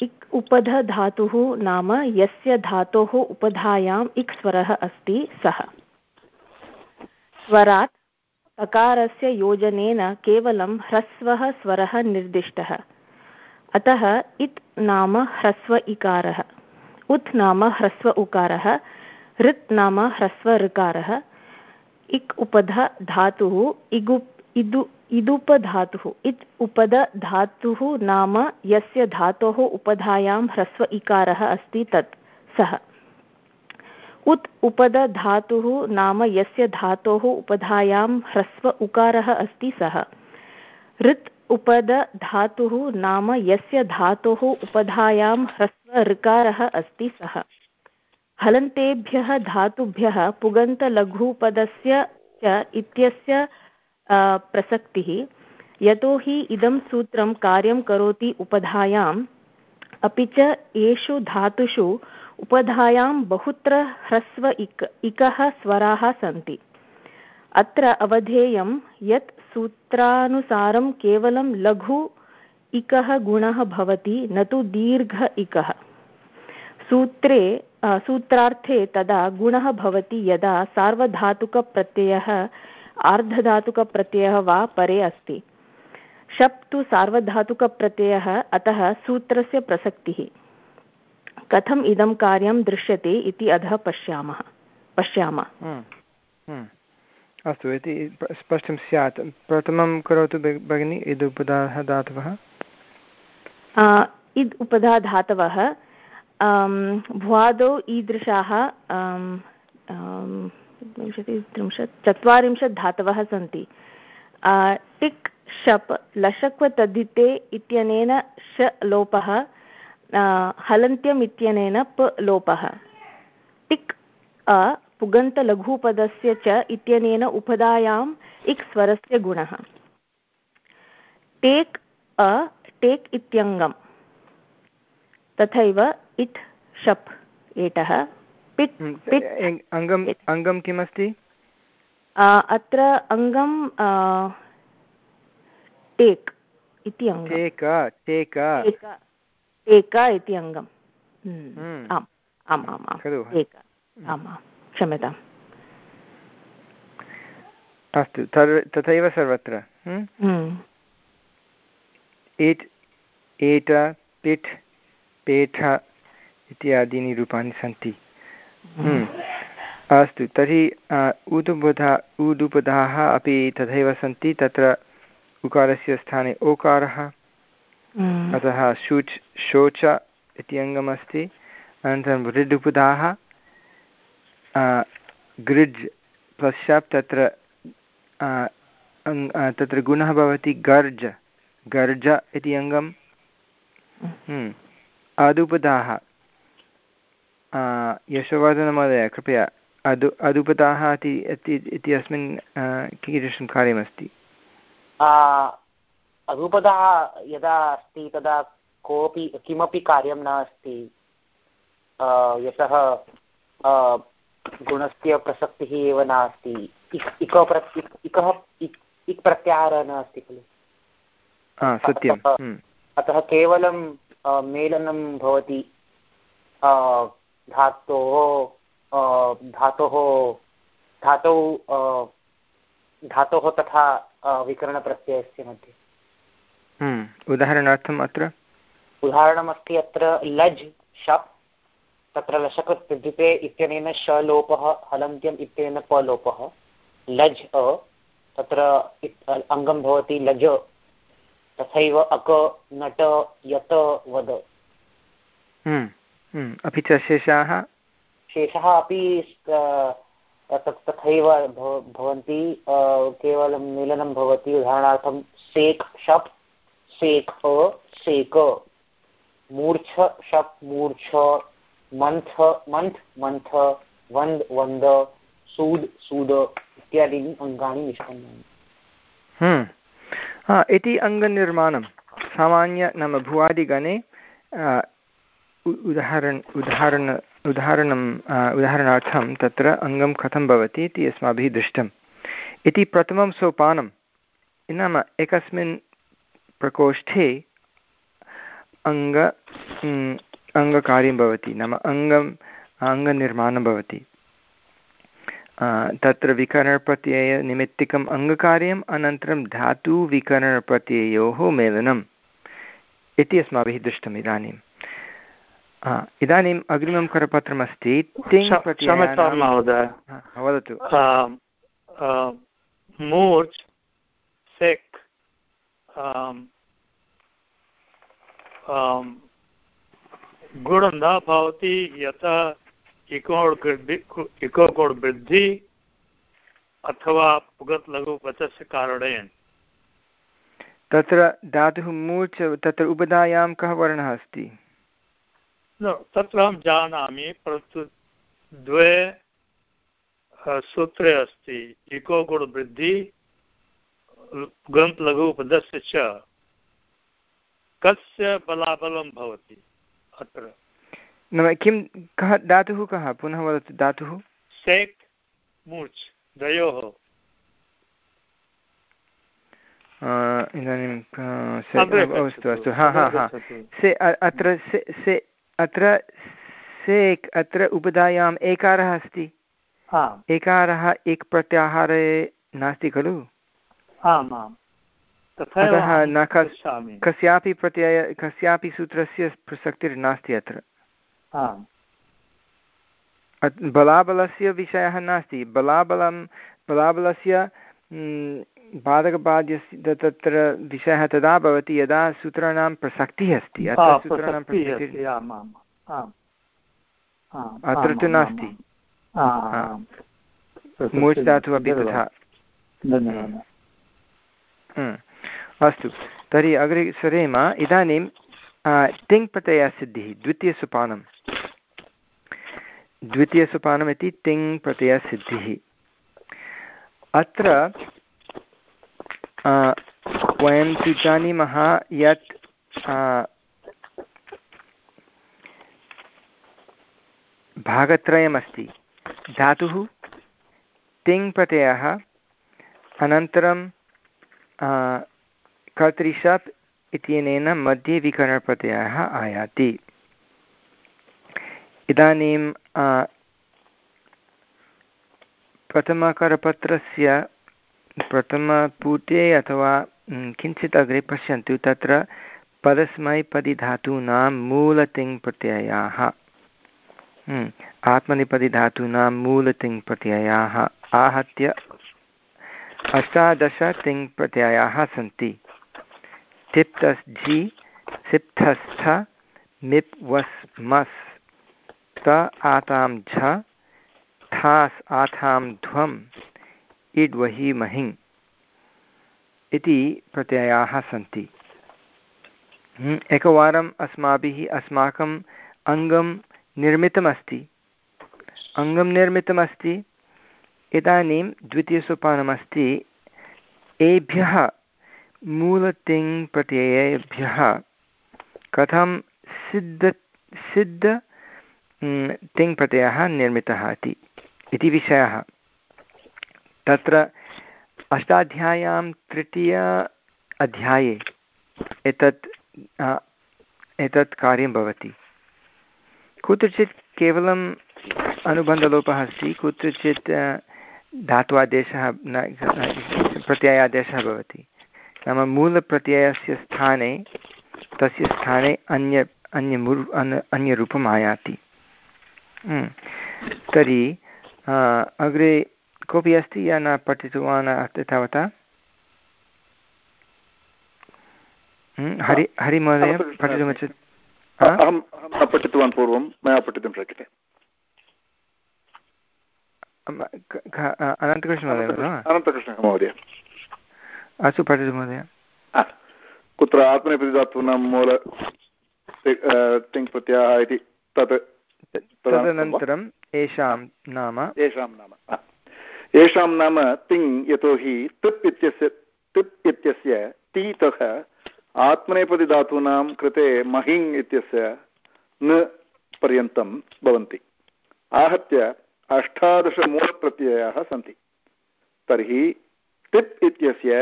इक् उपधधातुः नाम यस्य धातोः उपधायाम् इक् स्वरः अस्ति सः स्वरात् तकारस्य योजनेन केवलं ह्रस्वः स्वरः निर्दिष्टः। अतः इत् नाम ह्रस्व इकारः, उत् नाम ह्रस्व उकारः, ऋत् नाम ह्रस्व ऋकारः। इक् उपध धातुः इगुप् इदु, इदुपधातुः, इत् उपदधातुः नाम यस्य धातोः उपधायां ह्रस्व इकारः अस्ति तत्, सः। उत् उपदधातुः नाम यस्य धातोः उपधायां ह्रस्व उकारः अस्ति सः। ऋत् उपदधातुः नाम यस्य धातोः उपधायां ह्रस्व ऋकारः अस्ति सः। हलन्तेभ्यः धातुभ्यः पुगन्तलघुपदस्य च इत्यस्य प्रसक्तिः यतोहि इदं सूत्रं कार्यं करोति उपधायाम्, अपि च एषु धातुषु उपधायां बहुत्र ह्रस्व इक, इकः स्वराः सन्ति। अत्र अवधेयं यत् सूत्रानुसारं केवलं लघु इकः गुणः भवति, न तु दीर्घ इकः। सूत्रे सूत्रार्थे तदा गुणः भवति यदा सार्वधातुकप्रत्ययः, आर्धधातुकप्रत्ययः वा परे अस्ति। शप् तु सार्वधातुकप्रत्ययः, अतः सूत्रस्य प्रसक्तिः। कथम् इदं कार्यं दृश्यते इति अधः पश्यामः। पश्यामः। हम्म, हम्म। अस्तु इति स्पष्टं स्यात्। प्रथमं करोतु भगिनि इद् उपदाः धातवः इद् उपधा धातवः भ्वादौ ईदृशाः विंशतिः त्रिंशत् चत्वारिंशत् धातवः सन्ति। टिक् शप् लशक्वतद्धिते इत्यनेन श लोपः हलन्त्यम् इत्यनेन प लोपः टिक् अ पुगन्तलघुपदस्य च इत्यनेन उपधायाम् इक् स्वरस्य गुणः टेक् अ टेक् इत्यङ्गम् तथैव इट् शप् एटः पिट् पिट् अङ्गम् अङ्गं किमस्ति अत्र अङ्गं टेक् इति अङ्गम् एक इति अङ्गम् आम् आम् आम् आम्। एक। आम् आम्। क्षम्यताम्। अस्तु तथैव सर्वत्र। एट् एट पिट् पेठ इत्यादीनि रूपाणि सन्ति। अस्तु तर्हि ऊदुबधा ऊदुपदाः अपि तथैव सन्ति। तत्र उकारस्य स्थाने ओकारः। अतः शुच् शोच इति अङ्गमस्ति। अनन्तरं ऋडुपदाः गृज् पश्चात् तत्र तत्र गुणः भवति गर्ज। गर्ज इति अङ्गम्। अदुपदाः। यशोवर्धनमहोदय कृपया। अदु अदुपदाः इति इति अस्मिन् कीदृशं कार्यमस्ति? रूपदः यदा अस्ति तदा कोऽपि किमपि कार्यं न अस्ति यतः गुणस्य प्रसक्तिः एव नास्ति इक इकः इक् प्रत्याहारः नास्ति खलु सत्यम् हम्म। अतः केवलं मेलनं भवति धातोः धातोः धातौ धातोः तथा विकरणप्रत्ययस्य मध्ये। उदाहरणार्थम् अत्र उदाहरणमस्ति अत्र लज् शप् तत्र लशकत्युदिते इत्यनेन शलोपः हलन्त्यम् इत्यनेन पलोपः लज् अ तत्र अङ्गं भवति लज तथैव अक नट यत वद हम्म, हम्म। अपि च शेषाः शेषः अपि तथैव भवन्ति केवलं मेलनं भवति उदाहरणार्थं सेक् शप् अ सेक मूर्छ शप् मूर्छ। मन्थ मन्थ मन्थ वन्द् वन्द सूद्, सूद। इत्यादीनि अङ्गानि निष्पन्नानि। हम्म। इति अङ्गनिर्माणं। सामान्य नाम भुवादिगणे उदाहरण उदाहरण उदाहरणम् उदाहरणार्थं तत्र अङ्गं कथं भवति इति अस्माभिः दृष्टम्। इति प्रथमं सोपानं नाम एकस्मिन् प्रकोष्ठे अङ्ग अङ्गकार्यं भवति नाम अङ्गम् अङ्गनिर्माणं भवति। तत्र विकरणप्रत्ययनिमित्तिकम् अङ्गकार्यम् अनन्तरं धातुविकरणप्रत्ययोः मेलनम् इति अस्माभिः दृष्टम् इदानीम्। इदानीम् अग्रिमं करपत्रमस्ति महोदय। वदतु। मूर्च् सेक् गुण न भवति यतः इकोकोड् वृद्धि अथवा पुगत् लघुपथस्य कारणेन। तत्र धातुः मूर्च तत्र उपधायां कः वर्णः अस्ति? तत्र अहं जानामि परन्तु द्वे सूत्रे अस्ति। इको गुणवृद्धि गन्त् लघु उपदस्य च। कस्य बलाबलं भवति? अत्र। नाम किं कः धातुः कः? पुनः वदतु धातुः। सेक् मूर्च् द्वयोः। इदानीं अस्तु अस्तु। हा हा हा। से अत्र से अत्र सेक् अत्र उपधायाम् एकारः अस्ति। एकारः एक प्रत्याहारे नास्ति खलु? अतः न कस्यापि प्रत्यय कस्यापि सूत्रस्य प्रसक्तिर्नास्ति अत्र। बलाबलस्य विषयः नास्ति। बलाबलं बलाबलस्य बाधकबाध्यस्य तत्र विषयः तदा भवति यदा सूत्राणां प्रसक्तिः अस्ति। अत्र सूत्राणां अत्र तु नास्ति। मूर्च् धातुः अपि तथा। अस्तु। तर्हि अग्रे सरेम, इदानीं तिङ् प्रत्ययसिद्धिः द्वितीयसोपानं द्वितीयसोपानमिति तिङ् प्रत्ययसिद्धिः अत्र वयं तु जानीमः यत् भागत्रयमस्ति। धातुः तिङ् प्रत्ययः अनन्तरं कर्तृशप् इत्यनेन मध्ये विकरणप्रत्ययः आयाति इदानीं प्रथमकरपत्रस्य प्रथमपुटे अथवा किञ्चित् अग्रे पश्यन्तु तत्र पदस्मैपदिधातूनां मूलतिङ्प्रत्ययाः आत्मनिपदिधातूनां मूलतिङ्प्रत्ययाः आहत्य अष्टादश तिङ्प्रत्ययाः सन्ति तिप्तस् झि सिप्थस्थ मिप् वस् मस् त आतां झ थास् आथां ध्वम् इड् वहि महिङ् इति प्रत्ययाः सन्ति। हम्म, एकवारम् अस्माभिः अस्माकम् अङ्गं निर्मितमस्ति। अङ्गं निर्मितमस्ति। इदानीं द्वितीयसोपानमस्ति। एभ्यः मूलतिङ् प्रत्ययेभ्यः कथं सिद्ध सिद्ध तिङ् प्रत्ययः निर्मितः इति विषयः। तत्र अष्टाध्याय्यां तृतीय अध्याये एतत् एतत् कार्यं भवति। कुत्रचित् केवलम् अनुबन्धलोपः अस्ति, कुत्रचित् धात्वादेशः प्रत्ययादेशः भवति। नाम मूलप्रत्ययस्य स्थाने तस्य स्थाने अन्य अन्यमु अन्यरूपम् आयाति। हम्म। तर्हि अग्रे कोऽपि अस्ति या न पठितवान् अस्ति तावता हम्म, हरि हरिमहोदय पठितुमिच्छति अहं पठितवान् पूर्वं मया पठितुं शक्यते। अनन्तकृष्णमहोदय अनन्तकृष्णः महोदय अस्तु पठतु महोदय। कुत्र आत्मनेपदिधातूनां मूल तिङ् प्रत्ययः इति तत् तदनन्तरम् येषां नाम। येषां नाम येषां नाम तिङ् यतोहि तिप् इत्यस्य तिप् इत्यस्य तीतः आत्मनेपदिधातूनां कृते महिङ् इत्यस्य न पर्यन्तं भवन्ति। आहत्य अष्टादशमूलप्रत्ययाः सन्ति। तर्हि तिप् इत्यस्य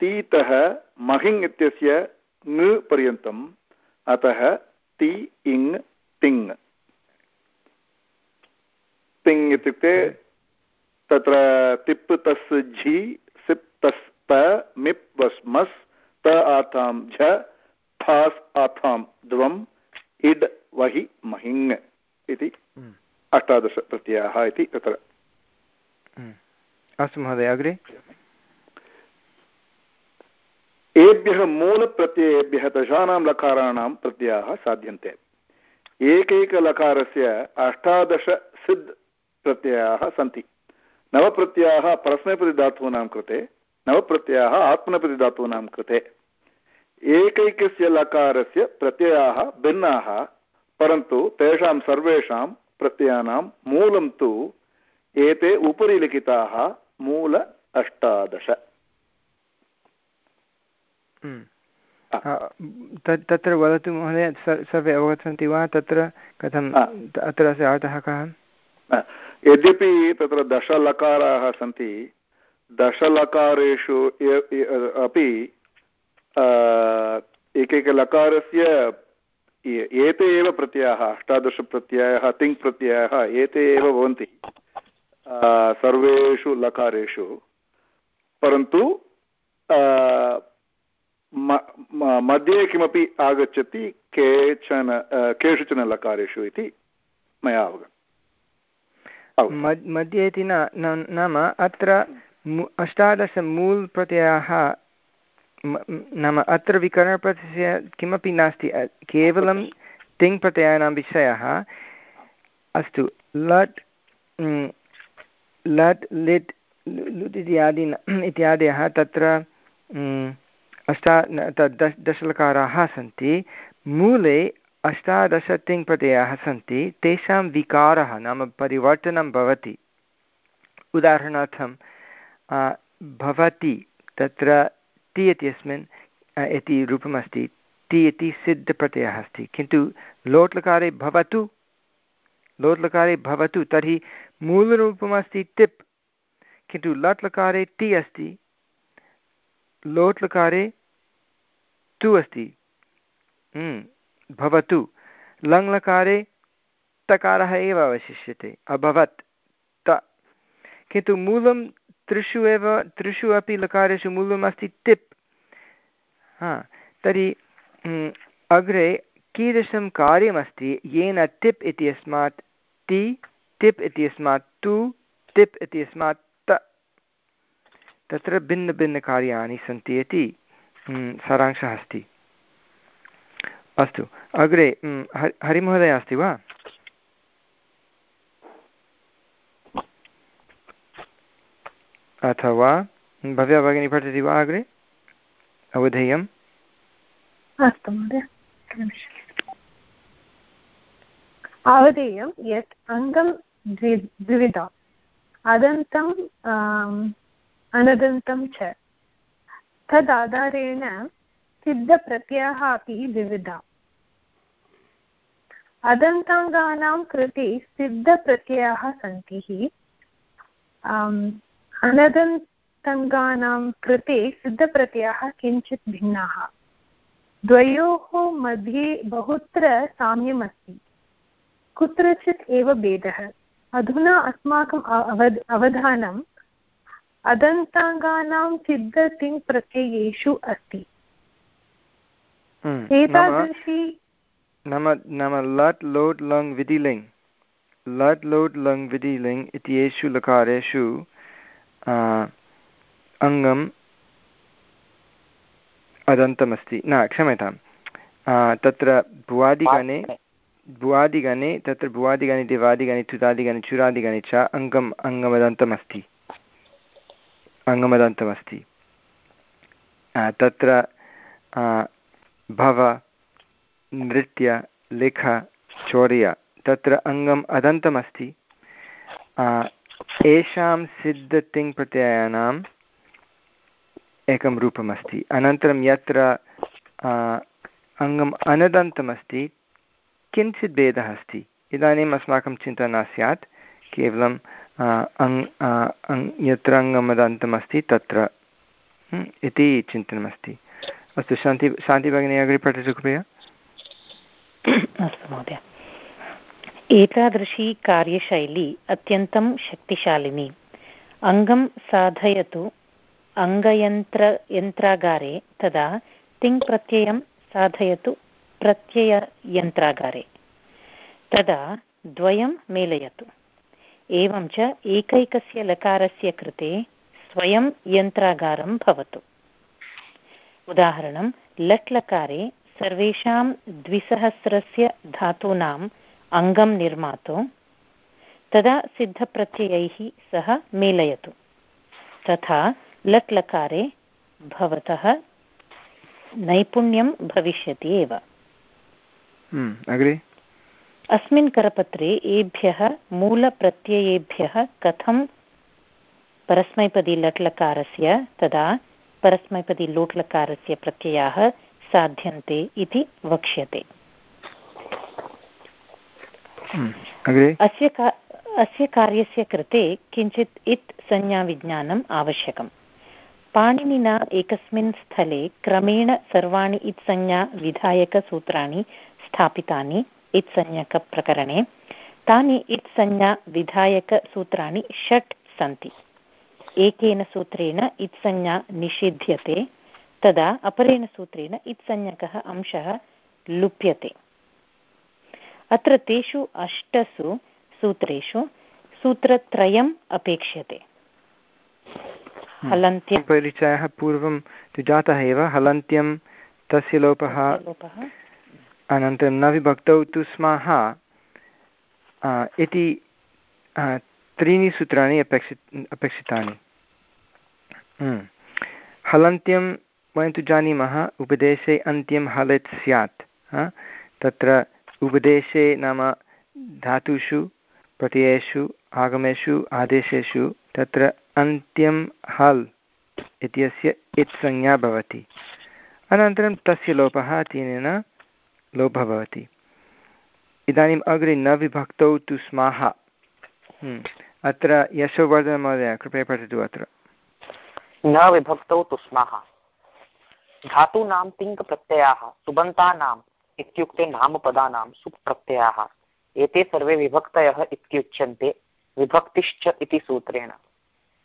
तीतः महिङ् इत्यस्य ङ पर्यन्तम् अतः ति इङ् तिङ् तिङ् इत्युक्ते तत्र तिप् तस् झि सिप् तस् त मिप् वस् मस् त आथां झ फास् आथां द्वम् इड् वहि महिङ् इति। अष्टादशप्रत्ययाः इति तत्र। अस्तु महोदय अग्रे एभ्यः मूलप्रत्ययेभ्यः दशानां लकाराणां प्रत्ययाः साध्यन्ते। एकैकलकारस्य अष्टादश सिद् प्रत्ययाः सन्ति। नवप्रत्ययाः परस्मैपदिधातूनां कृते, नवप्रत्ययाः आत्मनेपदिधातूनां कृते। एकैकस्य लकारस्य प्रत्ययाः भिन्नाः, परन्तु तेषां सर्वेषां प्रत्ययानां मूलं तु एते उपरि लिखिताः मूल अष्टादश। तत्र वदतु महोदय सर्वे अवगच्छन्ति वा? तत्र कथम् अत्र अस्य अर्थः कः? यद्यपि तत्र दशलकाराः सन्ति दशलकारेषु अपि एकैकलकारस्य एते एव प्रत्ययाः अष्टादशप्रत्ययाः तिङ् प्रत्ययाः एते एव भवन्ति सर्वेषु लकारेषु। परन्तु मध्ये किमपि आगच्छति केचन केषुचन लकारेषु इति मया अवगतम्। मध्ये इति न नाम अत्र अष्टादशमूलप्रत्ययाः नाम अत्र विकरणप्रत्ययस्य किमपि नास्ति केवलं तिङ्प्रत्ययानां विषयः। अस्तु लट् लट् लिट् लुट् इत्यादि इत्यादयः तत्र अष्टा दश दशलकाराः सन्ति, मूले अष्टादश तिङ्प्रत्ययाः सन्ति, तेषां विकारः नाम परिवर्तनं भवति। उदाहरणार्थं भवति, तत्र टि इत्यस्मिन् इति रूपमस्ति टि इति सिद्धप्रत्ययः अस्ति, किन्तु लोट्लकारे भवतु लोट्लकारे भवतु, तर्हि मूलरूपमस्ति टिप् किन्तु लट्लकारे टि अस्ति, लोट्लकारे तु अस्ति। हम्म, भवतु। लङ्लकारे तकारः एव अवशिष्यते अभवत्। त। किन्तु मूलं त्रिषु एव त्रिषु अपि लकारेषु मूलमस्ति टिप् हा तर्हि अग्रे कीदृशं कार्यमस्ति? येन टिप् इत्यस्मात् टि टिप् इत्यस्मात् तु टिप् इत्यस्मात् त। तत्र भिन्नभिन्नकार्याणि सन्ति इति। सारांशः अस्ति। अस्तु, अग्रे हरिमहोदय अस्ति वा? अथवा भव्या भगिनी पठति वा अग्रे? अवधेयम्। अस्तु महोदय अवधेयं यत् अङ्गं द्वि द्विविधा अदन्तम् अनदन्तं च। तदाधारेण सिद्धप्रत्ययः अपि द्विविधा अदन्ताङ्गानां कृते सिद्धप्रत्ययाः सन्ति। अनदन्तङ्गानां कृते सिद्धप्रत्ययाः किञ्चित् भिन्नाः। द्वयोः मध्ये बहुत्र साम्यम् अस्ति कुत्रचित् एव भेदः। अधुना अस्माकम् अवध अवधानम् अदन्ताङ्गानां सिद्धतिङ्प्रत्ययेषु अस्ति। हम्म, एतादृशी नाम नाम लट् लोट् लङ् विधिलिङ् लट् लोट् लङ् विधिलिङ् इत्येषु लकारेषु अङ्गम् अदन्तमस्ति। न क्षम्यतां तत्र भुवादिगणे भुवादिगणे तत्र भुवादिगणे दिवादिगणे तुदादिगणे चुरादिगणे च अङ्गम् अङ्गमदन्तमस्ति। अङ्गमदन्तमस्ति। तत्र भव, नृत्य, लिख, चौर्य, तत्र अङ्गम् अदन्तमस्ति। येषां सिद्धतिङ्प्रत्ययानाम् एकं रूपमस्ति। अनन्तरं यत्र अङ्गम् अनदन्तमस्ति किञ्चित् भेदः अस्ति। इदानीम् अस्माकं चिन्ता न स्यात्, केवलं अङ् यत्र अङ्गमदन्तमस्ति तत्र। इति चिन्तनमस्ति। अस्तु, शान्ति शान्तिभगिनी अग्रे पठतु कृपया। अस्तु, महोदय। एतादृशी कार्यशैली अत्यन्तं शक्तिशालिनी। अङ्गं साधयतु, अङ्गयन्त्र, यन्त्रागारे, तदा तिङ्प्रत्ययं साधयतु प्रत्यययन्त्रागारे। तदा द्वयं मेलयतु। एवं च एकैकस्य लकारस्य कृते स्वयं यन्त्रागारं भवतु। उदाहरणं लट् लकारे सर्वेषां द्विसहस्रस्य धातूनाम् अङ्गं निर्मातु तदा सिद्धप्रत्ययैः सह मेलयतु। तथा लट् लकारे भवतः नैपुण्यं भविष्यति एव। हम्म, अग्रे? अस्मिन् करपत्रे एभ्यः मूलप्रत्ययेभ्यः कथं परस्मैपदी लट्लकारस्य तदा परस्मैपदी लोट्लकारस्य प्रत्ययाः साध्यन्ते इति वक्ष्यते। अस्य का अस्य कार्यस्य कृते किञ्चित् इत् संज्ञाविज्ञानम् आवश्यकम्। पाणिनिना एकस्मिन् स्थले क्रमेण सर्वाणि इत्संज्ञाविधायकसूत्राणि स्थापितानि इत्संज्ञकप्रकरणे तानि इत्संज्ञाविधायकसूत्राणि षट् सन्ति एकेन सूत्रेण इत्संज्ञा निषिध्यते तदा अपरेण सूत्रेण इत्संज्ञकः अंशः लुप्यते अत्र तेषु अष्टसु सूत्रेषु सूत्रत्रयम् अपेक्ष्यते। हलन्त्यं परिचयः पूर्वं तु जातः एव हलन्त्यं तस्य लोपः अनन्तरं न विभक्तौ तु स्मः। इति त्रीणि सूत्राणि अपेक्षि, अपेक्षितानि। हम्म। हलन्त्यं वयं तु जानीमः, उपदेशे अन्त्यं हलत् स्यात्। तत्र उपदेशे नाम धातुषु, प्रत्ययेषु, आगमेषु, आदेशेषु, तत्र अन्त्यं हल् इत्यस्य इत्संज्ञा भवति। अनन्तरं तस्य लोपः तेन लोपः भवति। इदानीम् अग्रे न विभक्तौ तु स्माः। हम्म। अत्र यशोवर्धनमहोदय कृपया पठतु अत्र। न विभक्तौ तु स्मः। धातूनां तिङ्प्रत्ययाः सुबन्तानाम् इत्युक्ते नामपदानां सुप्रत्ययाः, एते सर्वे विभक्तयः इत्युच्यन्ते, विभक्तिश्च इति सूत्रेण।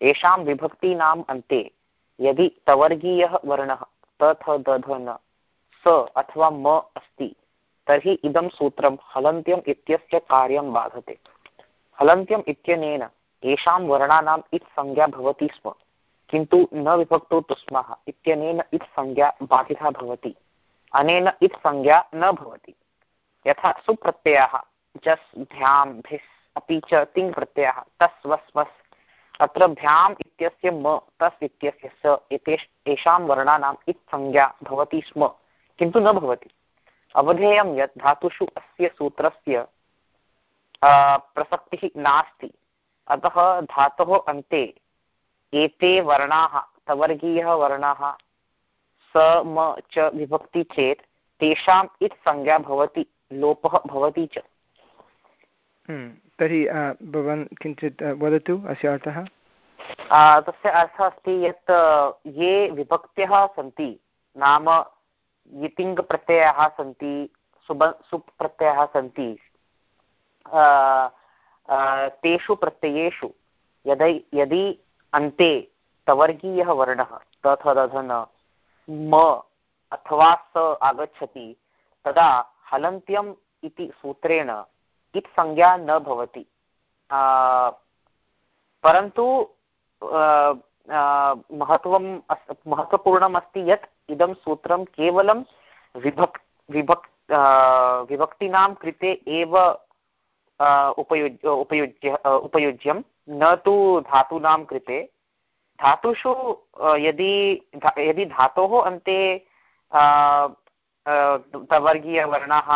येषां विभक्तीनाम् अन्ते, यदि तवर्गीयः वर्णः तथ दध न। अथवा म अस्ति, तर्हि इदं सूत्रं हलन्त्यम् इत्यस्य कार्यं बाधते। हलन्त्यम् इत्यनेन येषां वर्णानाम् इत् संज्ञा भवति स्म, किन्तु न विभक्तौ तु स्मः इत्यनेन इत् संज्ञा बाधिता भवति। अनेन इत् संज्ञा न भवति। यथा सुप्रत्ययः, जस् भ्यां भिस्, अपि च तिङ् प्रत्ययः, तस्, वस् वस् अत्र भ्याम् इत्यस्य म, तस् इत्यस्य स, एतेष एषां वर्णानाम् इत् संज्ञा भवति स्म। किन्तु न भवति। अवधेयं यत् धातुषु अस्य सूत्रस्य प्रसक्तिः नास्ति अतः धातोः अन्ते एते वर्णाः सवर्गीयः वर्णाः स म च विभक्ति चेत् तेषाम् इत् संज्ञा भवति लोपः भवति च। हम्म, तर्हि भवान् किञ्चित् वदतु अस्य अर्थः? तस्य अर्थः अस्ति यत् ये विभक्त्यः सन्ति नाम यितिङ् प्रत्ययाः सन्ति, सुब सुप् प्रत्ययाः सन्ति तेषु प्रत्ययेषु, यदि यदि अन्ते तवर्गीयः वर्णः, तथ दधन म अथवा स आगच्छति, तदा हलन्त्यम् इति सूत्रेण इत् संज्ञा न भवति। परन्तु महत्वं महत्वपूर्णम् अस्ति यत् इदं सूत्रं केवलं विभक् विभक् विभक्तीनां कृते एव उपयुज्य उपयुज्य उपयुज्यं, न तु धातूनां कृते धातुषु यदि यदि धातोः अन्ते तवर्गीयवर्णाः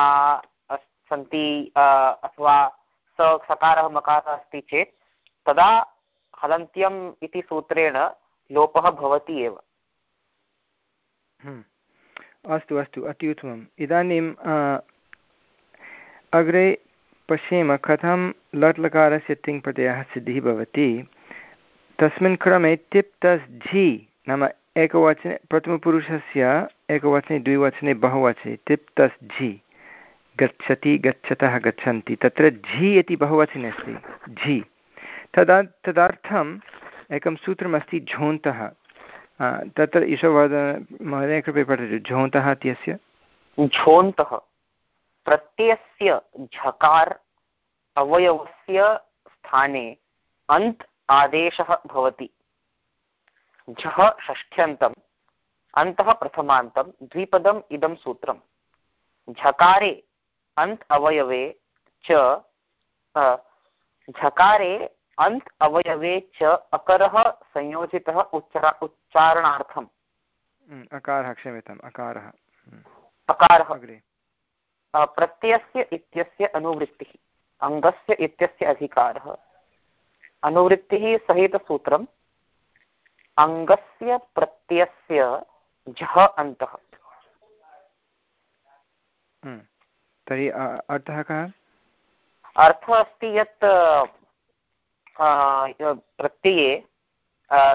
सन्ति अथवा स, सकारः, मकारः अस्ति चेत्, तदा हलन्त्यम् इति सूत्रेण लोपः भवति एव। अस्तु अस्तु, अति उत्तमम्। इदानीम् अग्रे पश्येम कथं लट् लकारस्य तिङ् सिद्धिः भवति। तस्मिन् क्रमे तिप् तस् झि नाम एकवचने, प्रथमपुरुषस्य एकवचने, द्विवचने, बहुवचने तिप् तस् झि गच्छति, गच्छतः, गच्छन्ति। तत्र झि इति बहुवचने अस्ति। झि। तदा, तदर्थम् एकं सूत्रमस्ति झोन्तः। तत्र ईशोवर्धन महोदय कृपया पठतु, झोन्तः इत्यस्य? झोन्तः। प्रत्ययस्य झकार अवयवस्य स्थाने अन्त् आदेशः भवति। झः षष्ठ्यन्तम् अन्तः प्रथमान्तं, द्विपदम् इदं सूत्रम्। झकारे अन्त् अवयवे च झकारे अन्त् अवयवे च अकरः संयोजितः उच्चार उच्चारणार्थम्। अकारः क्षम्यताम् अकारः। अकारः। प्रत्ययस्य इत्यस्य अनुवृत्तिः अङ्गस्य इत्यस्य अधिकारः। अनुवृत्तिः सहितसूत्रम् अङ्गस्य प्रत्ययस्य झः अन्तः। हम्म। तर्हि अर्थः कः? अर्थः अस्ति यत् प्रत्यये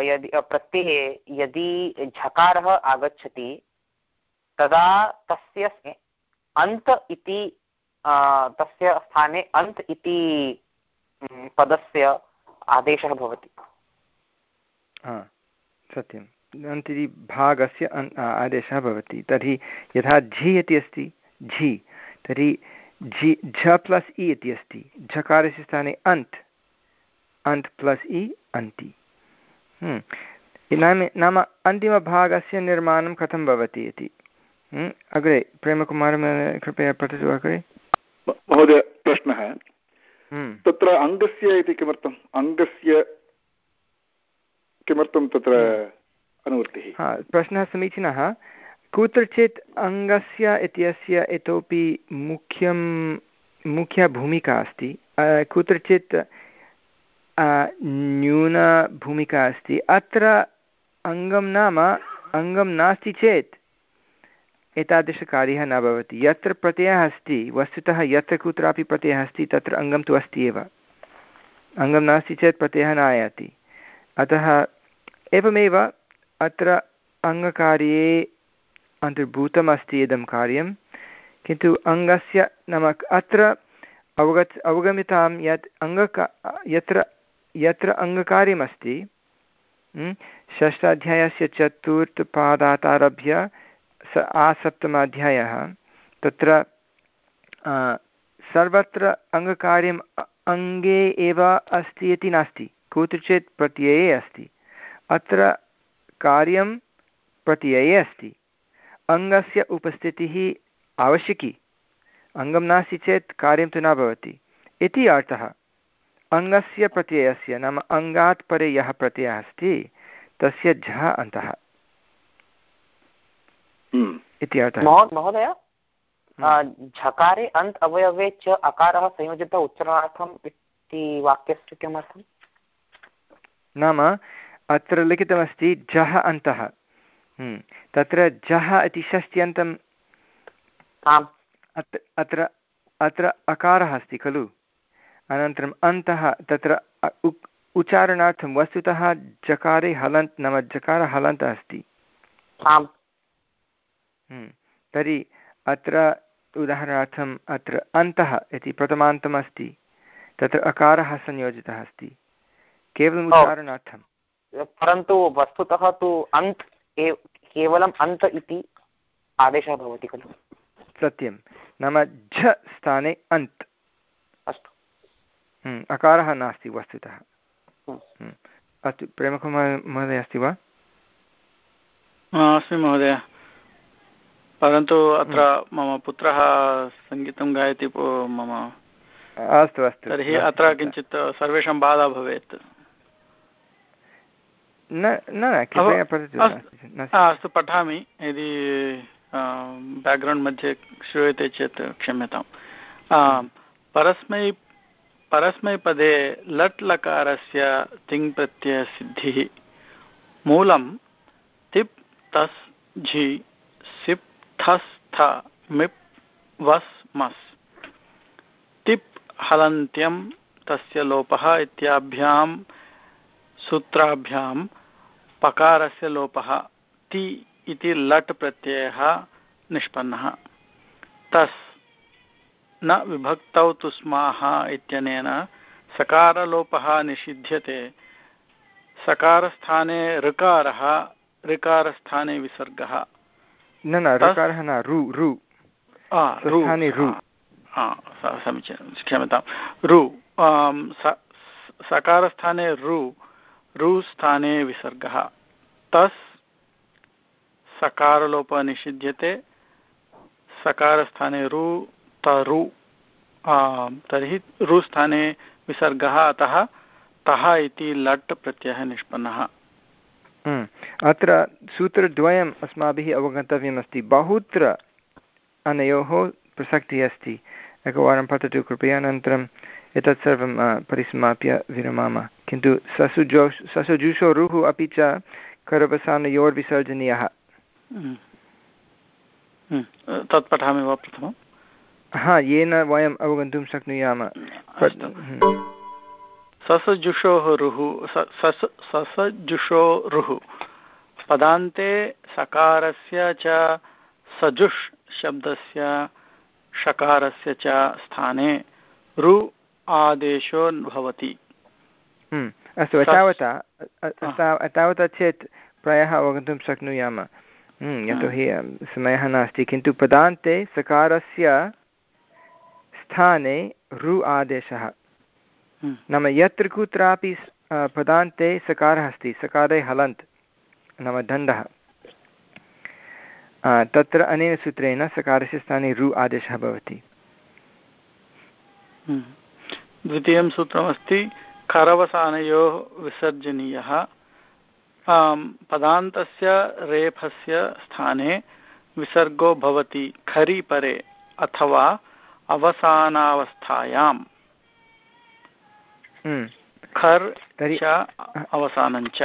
यदि प्रत्यये यदि झकारः आगच्छति, तदा तस्य अन्त इति तस्य स्थाने अन्त् इति पदस्य आदेशः भवति। सत्यम्। अन्त् इति भागस्य आदेशः भवति। तर्हि यथा झि इति अस्ति, झि। तर्हि झि, झ प्लस् इ इति अस्ति। झकारस्य स्थाने अन्त्। अन्त् प्लस् इ अन्ति नाम नाम अन्तिमभागस्य निर्माणं कथं भवति इति अग्रे प्रेमकुमार कृपया पठतु अग्रे महोदय प्रश्नः। तत्र अङ्गस्य इति किमर्थम् अङ्गस्य किमर्थं तत्र। अनुवृत्तिः प्रश्नः समीचीनः कुत्रचित् अङ्गस्य इत्यस्य इतोपि मुख्यं मुख्या भूमिका अस्ति कुत्रचित् न्यूनभूमिका अस्ति। अत्र अङ्गं नाम, अङ्गं नास्ति चेत् एतादृशकार्यः न भवति। यत्र प्रत्ययः अस्ति, वस्तुतः यत्र कुत्रापि प्रत्ययः अस्ति, तत्र अङ्गं तु अस्ति एव। अङ्गं नास्ति चेत् प्रत्ययः न आयाति। अतः एवमेव अत्र अङ्गकार्ये अन्तर्भूतमस्ति इदं कार्यं। किन्तु अङ्गस्य नाम अत्र अवगत् अवगम्यतां यत् अङ्गका, यत्र यत्र अङ्गकार्यमस्ति षष्ठाध्यायस्य चतुर्थपादात् आरभ्य स आसप्तमाध्यायः, तत्र सर्वत्र अङ्गकार्यम् अङ्गे एव अस्ति इति नास्ति, कुत्रचित् प्रत्यये अस्ति, अत्र कार्यं प्रत्यये अस्ति, अङ्गस्य उपस्थितिः आवश्यकी, अङ्गं नास्ति चेत् कार्यं तु न भवति, इति अर्थः। अङ्गस्य प्रत्ययस्य नाम अङ्गात् परे यः प्रत्ययः अस्ति तस्य झ अन्तः हम्म। इति अर्थः महोदय हम्म। झकारे अन्त अवयवे च अकारः संयोजित उच्चारणार्थम् इति वाक्यस्य किमर्थम् नाम अत्र लिखितमस्ति जः अन्तः हम्म। तत्र जः इति षष्ट्यन्तम् अत्र अत्र अकारः अस्ति खलु अनन्तरम् अन्तः तत्र उच्चारणार्थं वस्तुतः जकारे हलन्त् नाम जकारः हलन्तः अस्ति। हम्म। तर्हि अत्र उदाहरणार्थम् अत्र अन्तः इति प्रथमान्तम् अस्ति। तत्र अकारः संयोजितः अस्ति। केवलम् उदाहरणार्थं परन्तु वस्तुतः तु अन्त् केवलम् अन्त इति आदेशः भवति खलु। सत्यं नाम झ स्थाने अन्त्। अकारः नास्ति वस्तुतः। हम्म। अस्तु प्रेमकुमार महोदय अस्ति वा? अस्मि महोदय। परन्तु अत्र हम्म। मम पुत्रः सङ्गीतं गायति मम अस्तु अस्तु। तर्हि अत्र किञ्चित् सर्वेषां बाधा भवेत्। न न अस्तु पठामि। यदि बेक्ग्रौण्ड् मध्ये श्रूयते चेत् क्षम्यताम्। परस्मै परस्मैपदे लट् लकारस्य तिङ् प्रत्ययसिद्धिः मूलं तिप् तस् झि सिप् थस्थ मिप् वस् मस्। तिप् हलन्त्यं तस्य लोपः इत्याभ्यां सूत्राभ्यां पकारस्य लोपः ति इति लट् प्रत्ययः निष्पन्नः। तस् न विभक्तौ तु स्माः इत्यनेन सकारलोपः निषिध्यते। सकारस्थाने ऋकारः ऋकारस्थाने विसर्गः। न न ऋकारः न रु रु। स्थाने रु। समीचीनं क्षम्यतां। रु सकारस्थाने रु रु स्थाने विसर्गः। तस् सकारलोपः निषिध्यते। सकारस्थाने रु तरु तर्हि रुस्थाने विसर्गः अतः तः इति लट् प्रत्ययः निष्पन्नः हम्म। अत्र सूत्रद्वयम् अस्माभिः अवगन्तव्यमस्ति बहुत्र अनयोः प्रसक्तिः अस्ति एकवारं पठतु कृपया अनन्तरम् एतत् सर्वं परिसमाप्य विरमामः किन्तु ससुजो ससुजुषोरुः अपि च करवसानयोर्विसर्जनीयः हम्म। हम्म। तत् पठामि वा प्रथमं हा येन वयम् अवगन्तुं शक्नुयाम। ससजुषोः रुः ससजुषोरुः पदान्ते सकारस्य च सजुष् शब्दस्य षकारस्य च स्थाने रु आदेशो भवति। हम्म, अस्तु एतावता एतावता चेत् प्रायः अवगन्तुं शक्नुयाम। हम्म, यतोहि समयः नास्ति। किन्तु पदान्ते सकारस्य स्थाने रु आदेशः हम्म। नाम यत्र कुत्रापि पदान्ते सकारः अस्ति सकारे हलन्त् नाम दण्डः तत्र अनेन सूत्रेण सकारस्य स्थाने रु आदेशः भवति हम्म। द्वितीयं सूत्रमस्ति खरवसानयोः विसर्जनीयः पदान्तस्य रेफस्य स्थाने विसर्गो भवति खरि परे अथवा अवसानावस्थायाम् हम्म। खर् तर्हि अवसानञ्च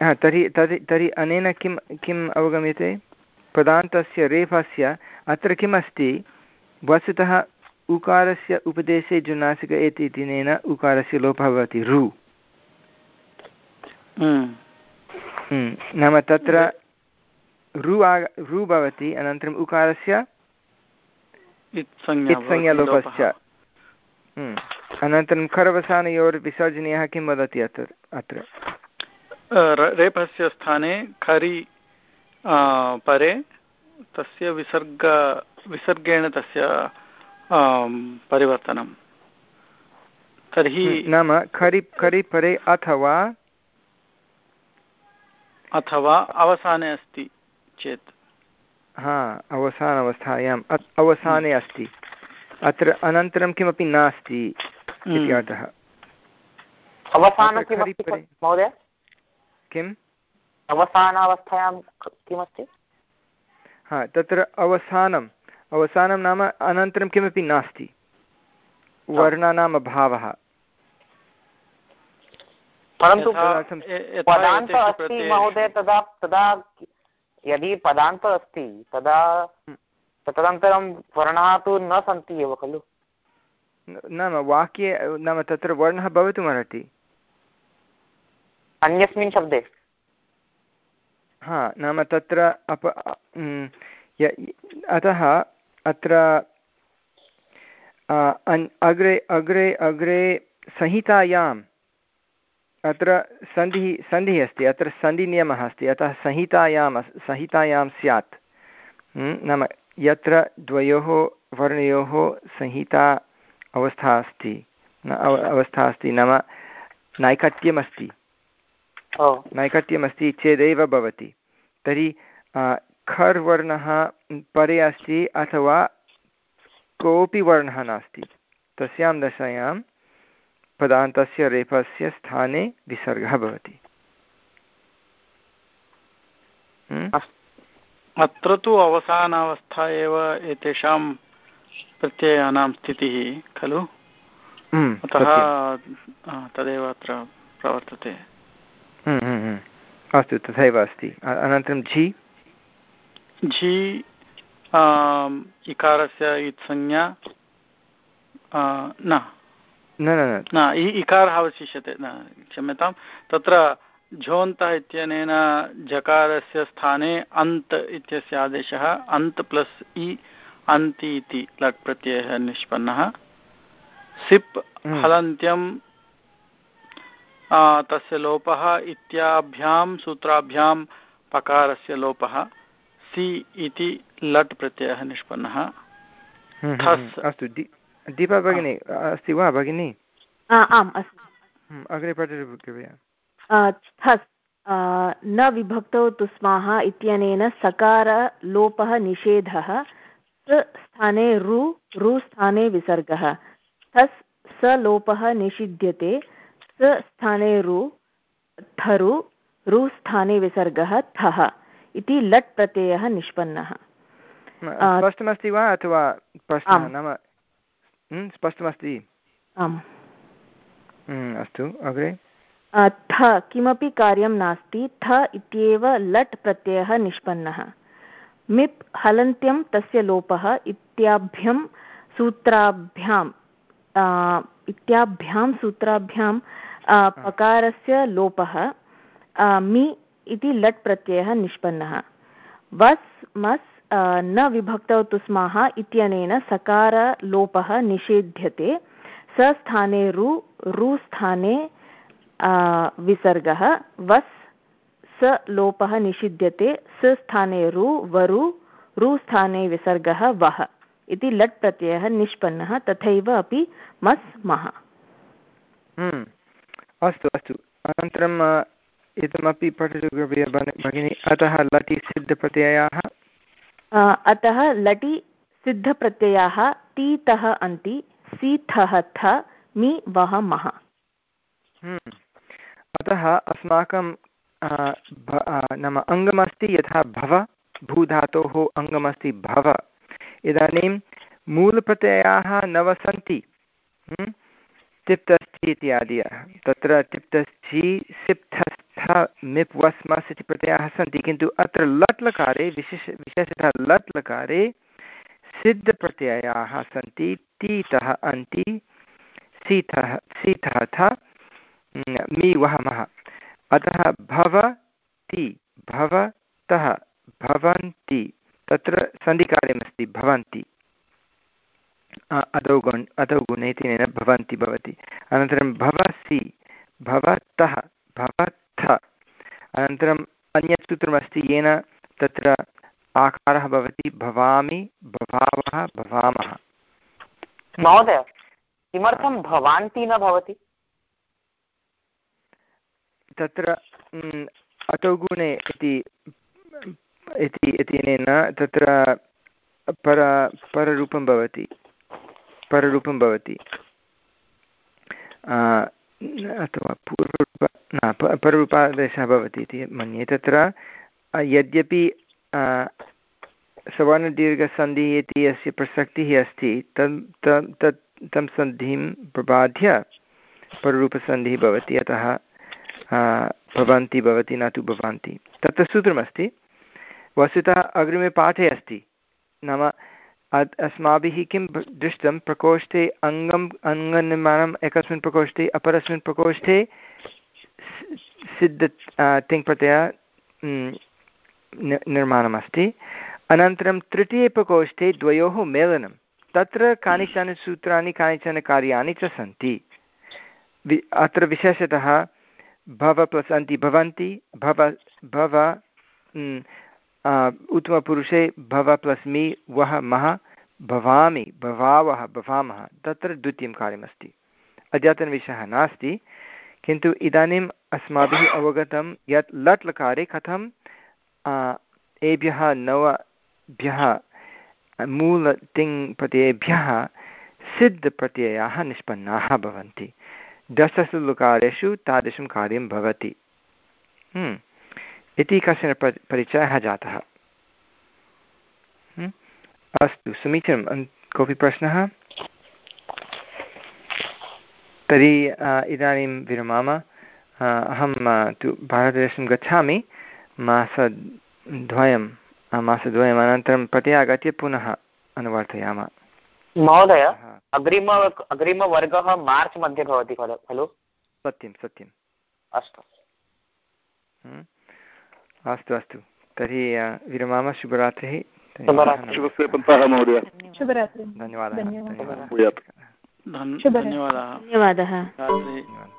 तर्हि तर्हि तर्हि अनेन किं किम् अवगम्यते पदान्तस्य रेफस्य अत्र किमस्ति वस्तुतः उकारस्य उपदेशे जुनासिक एति दिनेन उकारस्य लोपः भवति रु हम्म। हम्म। नाम तत्र रु आ रु भवति अनन्तरम् उकारस्य हम्म। अनन्तरं खरवसानयोर्विसर्जनीयः किं वदति अत्र अत्र? रेपस्य स्थाने खरि परे तस्य विसर्ग विसर्गेण तस्य परिवर्तनं। तर्हि हम्म, नाम खरि खरि परे अथवा अथवा अवसाने अस्ति चेत्। हा अवसानावस्थायाम् अवसाने अस्ति। अत्र अनन्तरं किमपि नास्ति इति हम्म। अर्थः महोदय? किम् अवसानावस्थायां किमस्ति? हा तत्र अवसानम् अवसानं नाम अनन्तरं किमपि नास्ति। वर्णानाम् अभावः परन्तु पदान्त अस्ति महोदय तदा तदा यदि पदान्त अस्ति तदा हम्म। तदनन्तरं वर्णाः तु न सन्ति एव खलु? नाम वाक्ये नाम तत्र वर्णः भवितुमर्हति अन्यस्मिन् शब्दे। हा नाम तत्र अप अतः अत्र अग्रे अग्रे अग्रे संहितायाम् अत्र सन्धिः सन्धिः अस्ति अत्र सन्धिनियमः अस्ति अतः संहितायाम् संहितायां स्यात्। नाम यत्र द्वयोः वर्णयोः संहिता अवस्था अस्ति अवस्था अस्ति नाम नैकट्यमस्ति नैकट्यमस्ति चेदेव भवति। तर्हि खर् वर्णः परे अस्ति अथवा कोऽपि वर्णः नास्ति। तस्यां दशायां पदान्तस्य रेफस्य स्थाने विसर्गः भवति। अत्र तु अवसानावस्था एव एतेषां प्रत्ययानां स्थितिः खलु? हम्म, अतः तदेव अत्र प्रवर्तते। हम्म, हम्म, अस्तु तथैव अस्ति। अनन्तरं झि? झि इकारस्य इत्संज्ञा न। न न इकारः अवशिष्यते। न क्षम्यतां तत्र झोन्तः इत्यनेन जकारस्य स्थाने अन्त् इत्यस्य आदेशः अन्त् प्लस् इ अन्ति इति लट् प्रत्ययः निष्पन्नः। सिप् हम्म। हलन्त्यं तस्य लोपः इत्याभ्यां सूत्राभ्यां पकारस्य लोपः। सि इति लट् प्रत्ययः निष्पन्नः। हम्म, हम्म, अस्तु दीपा भगिनी अस्ति वा भगिनी? आम् अस्तु अग्रे पठतु कृपया। न विभक्तौ तुस्माः इत्यनेन सकारलोपः निषेधः स्थाने रु रु स्थाने विसर्गः। थस् स लोपः निषिध्यते स स्थाने रु थरु रु स्थाने विसर्गः थः। इति लट् प्रत्ययः निष्पन्नः। स्पष्टमस्ति वा अथवा नाम स्पष्टमस्ति। आम्। अस्तु अग्रे। थ किमपि कार्यं नास्ति थ इत्येव लट् प्रत्ययः निष्पन्नः। मिप् हलन्त्यं तस्य लोपः इत्याभ्यं सूत्राभ्याम् इत्याभ्यां सूत्राभ्यां पकारस्य लोपः मि इति लट् प्रत्ययः निष्पन्नः। वस् मस् न विभक्तौ तुस्माः इत्यनेन सकारलोपः निषेध्यते। स स्थाने रु रु स्थाने विसर्गः। वस्, स लोपः निषिध्यते। स स्थाने रु, वरु, रु स्थाने विसर्गः वः। इति लट् प्रत्ययः निष्पन्नः। तथैव अपि मस्, मः। हम्म। अस्तु अस्तु। अनन्तरम् इदमपि पठतु भगिनि। अतः लटि सिद्धप्रत्ययाः। अतः लटि सिद्धप्रत्ययाः तीतः अन्ति सीथः थ मि वः मः हम्म। अतः अस्माकं नाम अङ्गमस्ति यथा भव, भूधातोः अङ्गमस्ति भव इदानीं मूलप्रत्ययाः नव सन्ति हम्म? तिप्तस्थि इत्यादयः तत्र तिप्तस्थि, सिप्तस्थ मिप् वस् मस् इति प्रत्ययाः सन्ति किन्तु अत्र लट् लकारे, विशेष विशेषतः लट् लकारे सिद्धप्रत्ययाः सन्ति तीतः अन्ति सीतः सीतः थ मी वहमः अतः भवति भवतः। भवन्ति तत्र सन्धिकार्यमस्ति भवन्ति अदौ गुण् अदौ गुणेतेन भवन्ति भवति। अनन्तरं भवसि भवतः भवथ अनन्तरम् अन्यत् सूत्रमस्ति येन तत्र आकारः भवति भवामि भवावः भवामः। महोदय किमर्थं भवान्ति न भवति? तत्र अतौ गुणे इति इति इत्यनेन तत्र पर पररूपं भवति पररूपं भवति। अथवा पूर्वरूप न पररूपादेशः भवति इति मन्ये। तत्र यद्यपि सवर्णदीर्घसन्धिः इति अस्य प्रसक्तिः अस्ति तत् तत्, तं सन्धिं प्रबाध्य पररूपसन्धिः भवति, अतः भवन्ति, भवति, न तु भवन्ति। तत्र सूत्रमस्ति। वस्तुतः अग्रिमे पाठे अस्ति। नाम अस्माभिः किं दृष्टं प्रकोष्ठे अङ्गम् अङ्गनिर्माणम् एकस्मिन् प्रकोष्ठे अपरस्मिन् प्रकोष्ठे सिद्ध तिङ्प्रत्यय निर्माणमस्ति। अनन्तरं तृतीये प्रकोष्ठे द्वयोः मेलनं। तत्र कानिचन सूत्राणि कानिचन कार्याणि च सन्ति। अत्र विशेषतः भव प्लस् अन्ति भवन्ति भव भव उत्तमपुरुषे भव प्लस् मि वः मः भवामि, भवावः, भवामः, तत्र द्वितीयं कार्यमस्ति। अद्यतनविषयः नास्ति, किन्तु इदानीम् अस्माभिः अवगतं यत् लट् लकारे कथं एभ्यः नवभ्यः मूलतिङ् प्रत्ययेभ्यः सिद्धप्रत्ययाः निष्पन्नाः भवन्ति। दशसु लकारेषु तादृशं कार्यं भवति। हम्म। इति कश्चन परिचयः जातः। अस्तु समीचीनं कोऽपि प्रश्नः? तर्हि इदानीं विरमाम। अहं तु भारतदेशं गच्छामि। मासद्वयं मासद्वयम् अनन्तरं प्रत्यागत्य पुनः अनुवर्तयामः। महोदय अग्रिम अग्रिमवर्गः मार्च् मध्ये भवति खलु? खलु सत्यं। सत्यम् अस्तु। अस्तु अस्तु। तर्हि विरमामः शुभरात्रिः। महोदय। शुभरात्रि। धन्यवादः। धन्यवादः।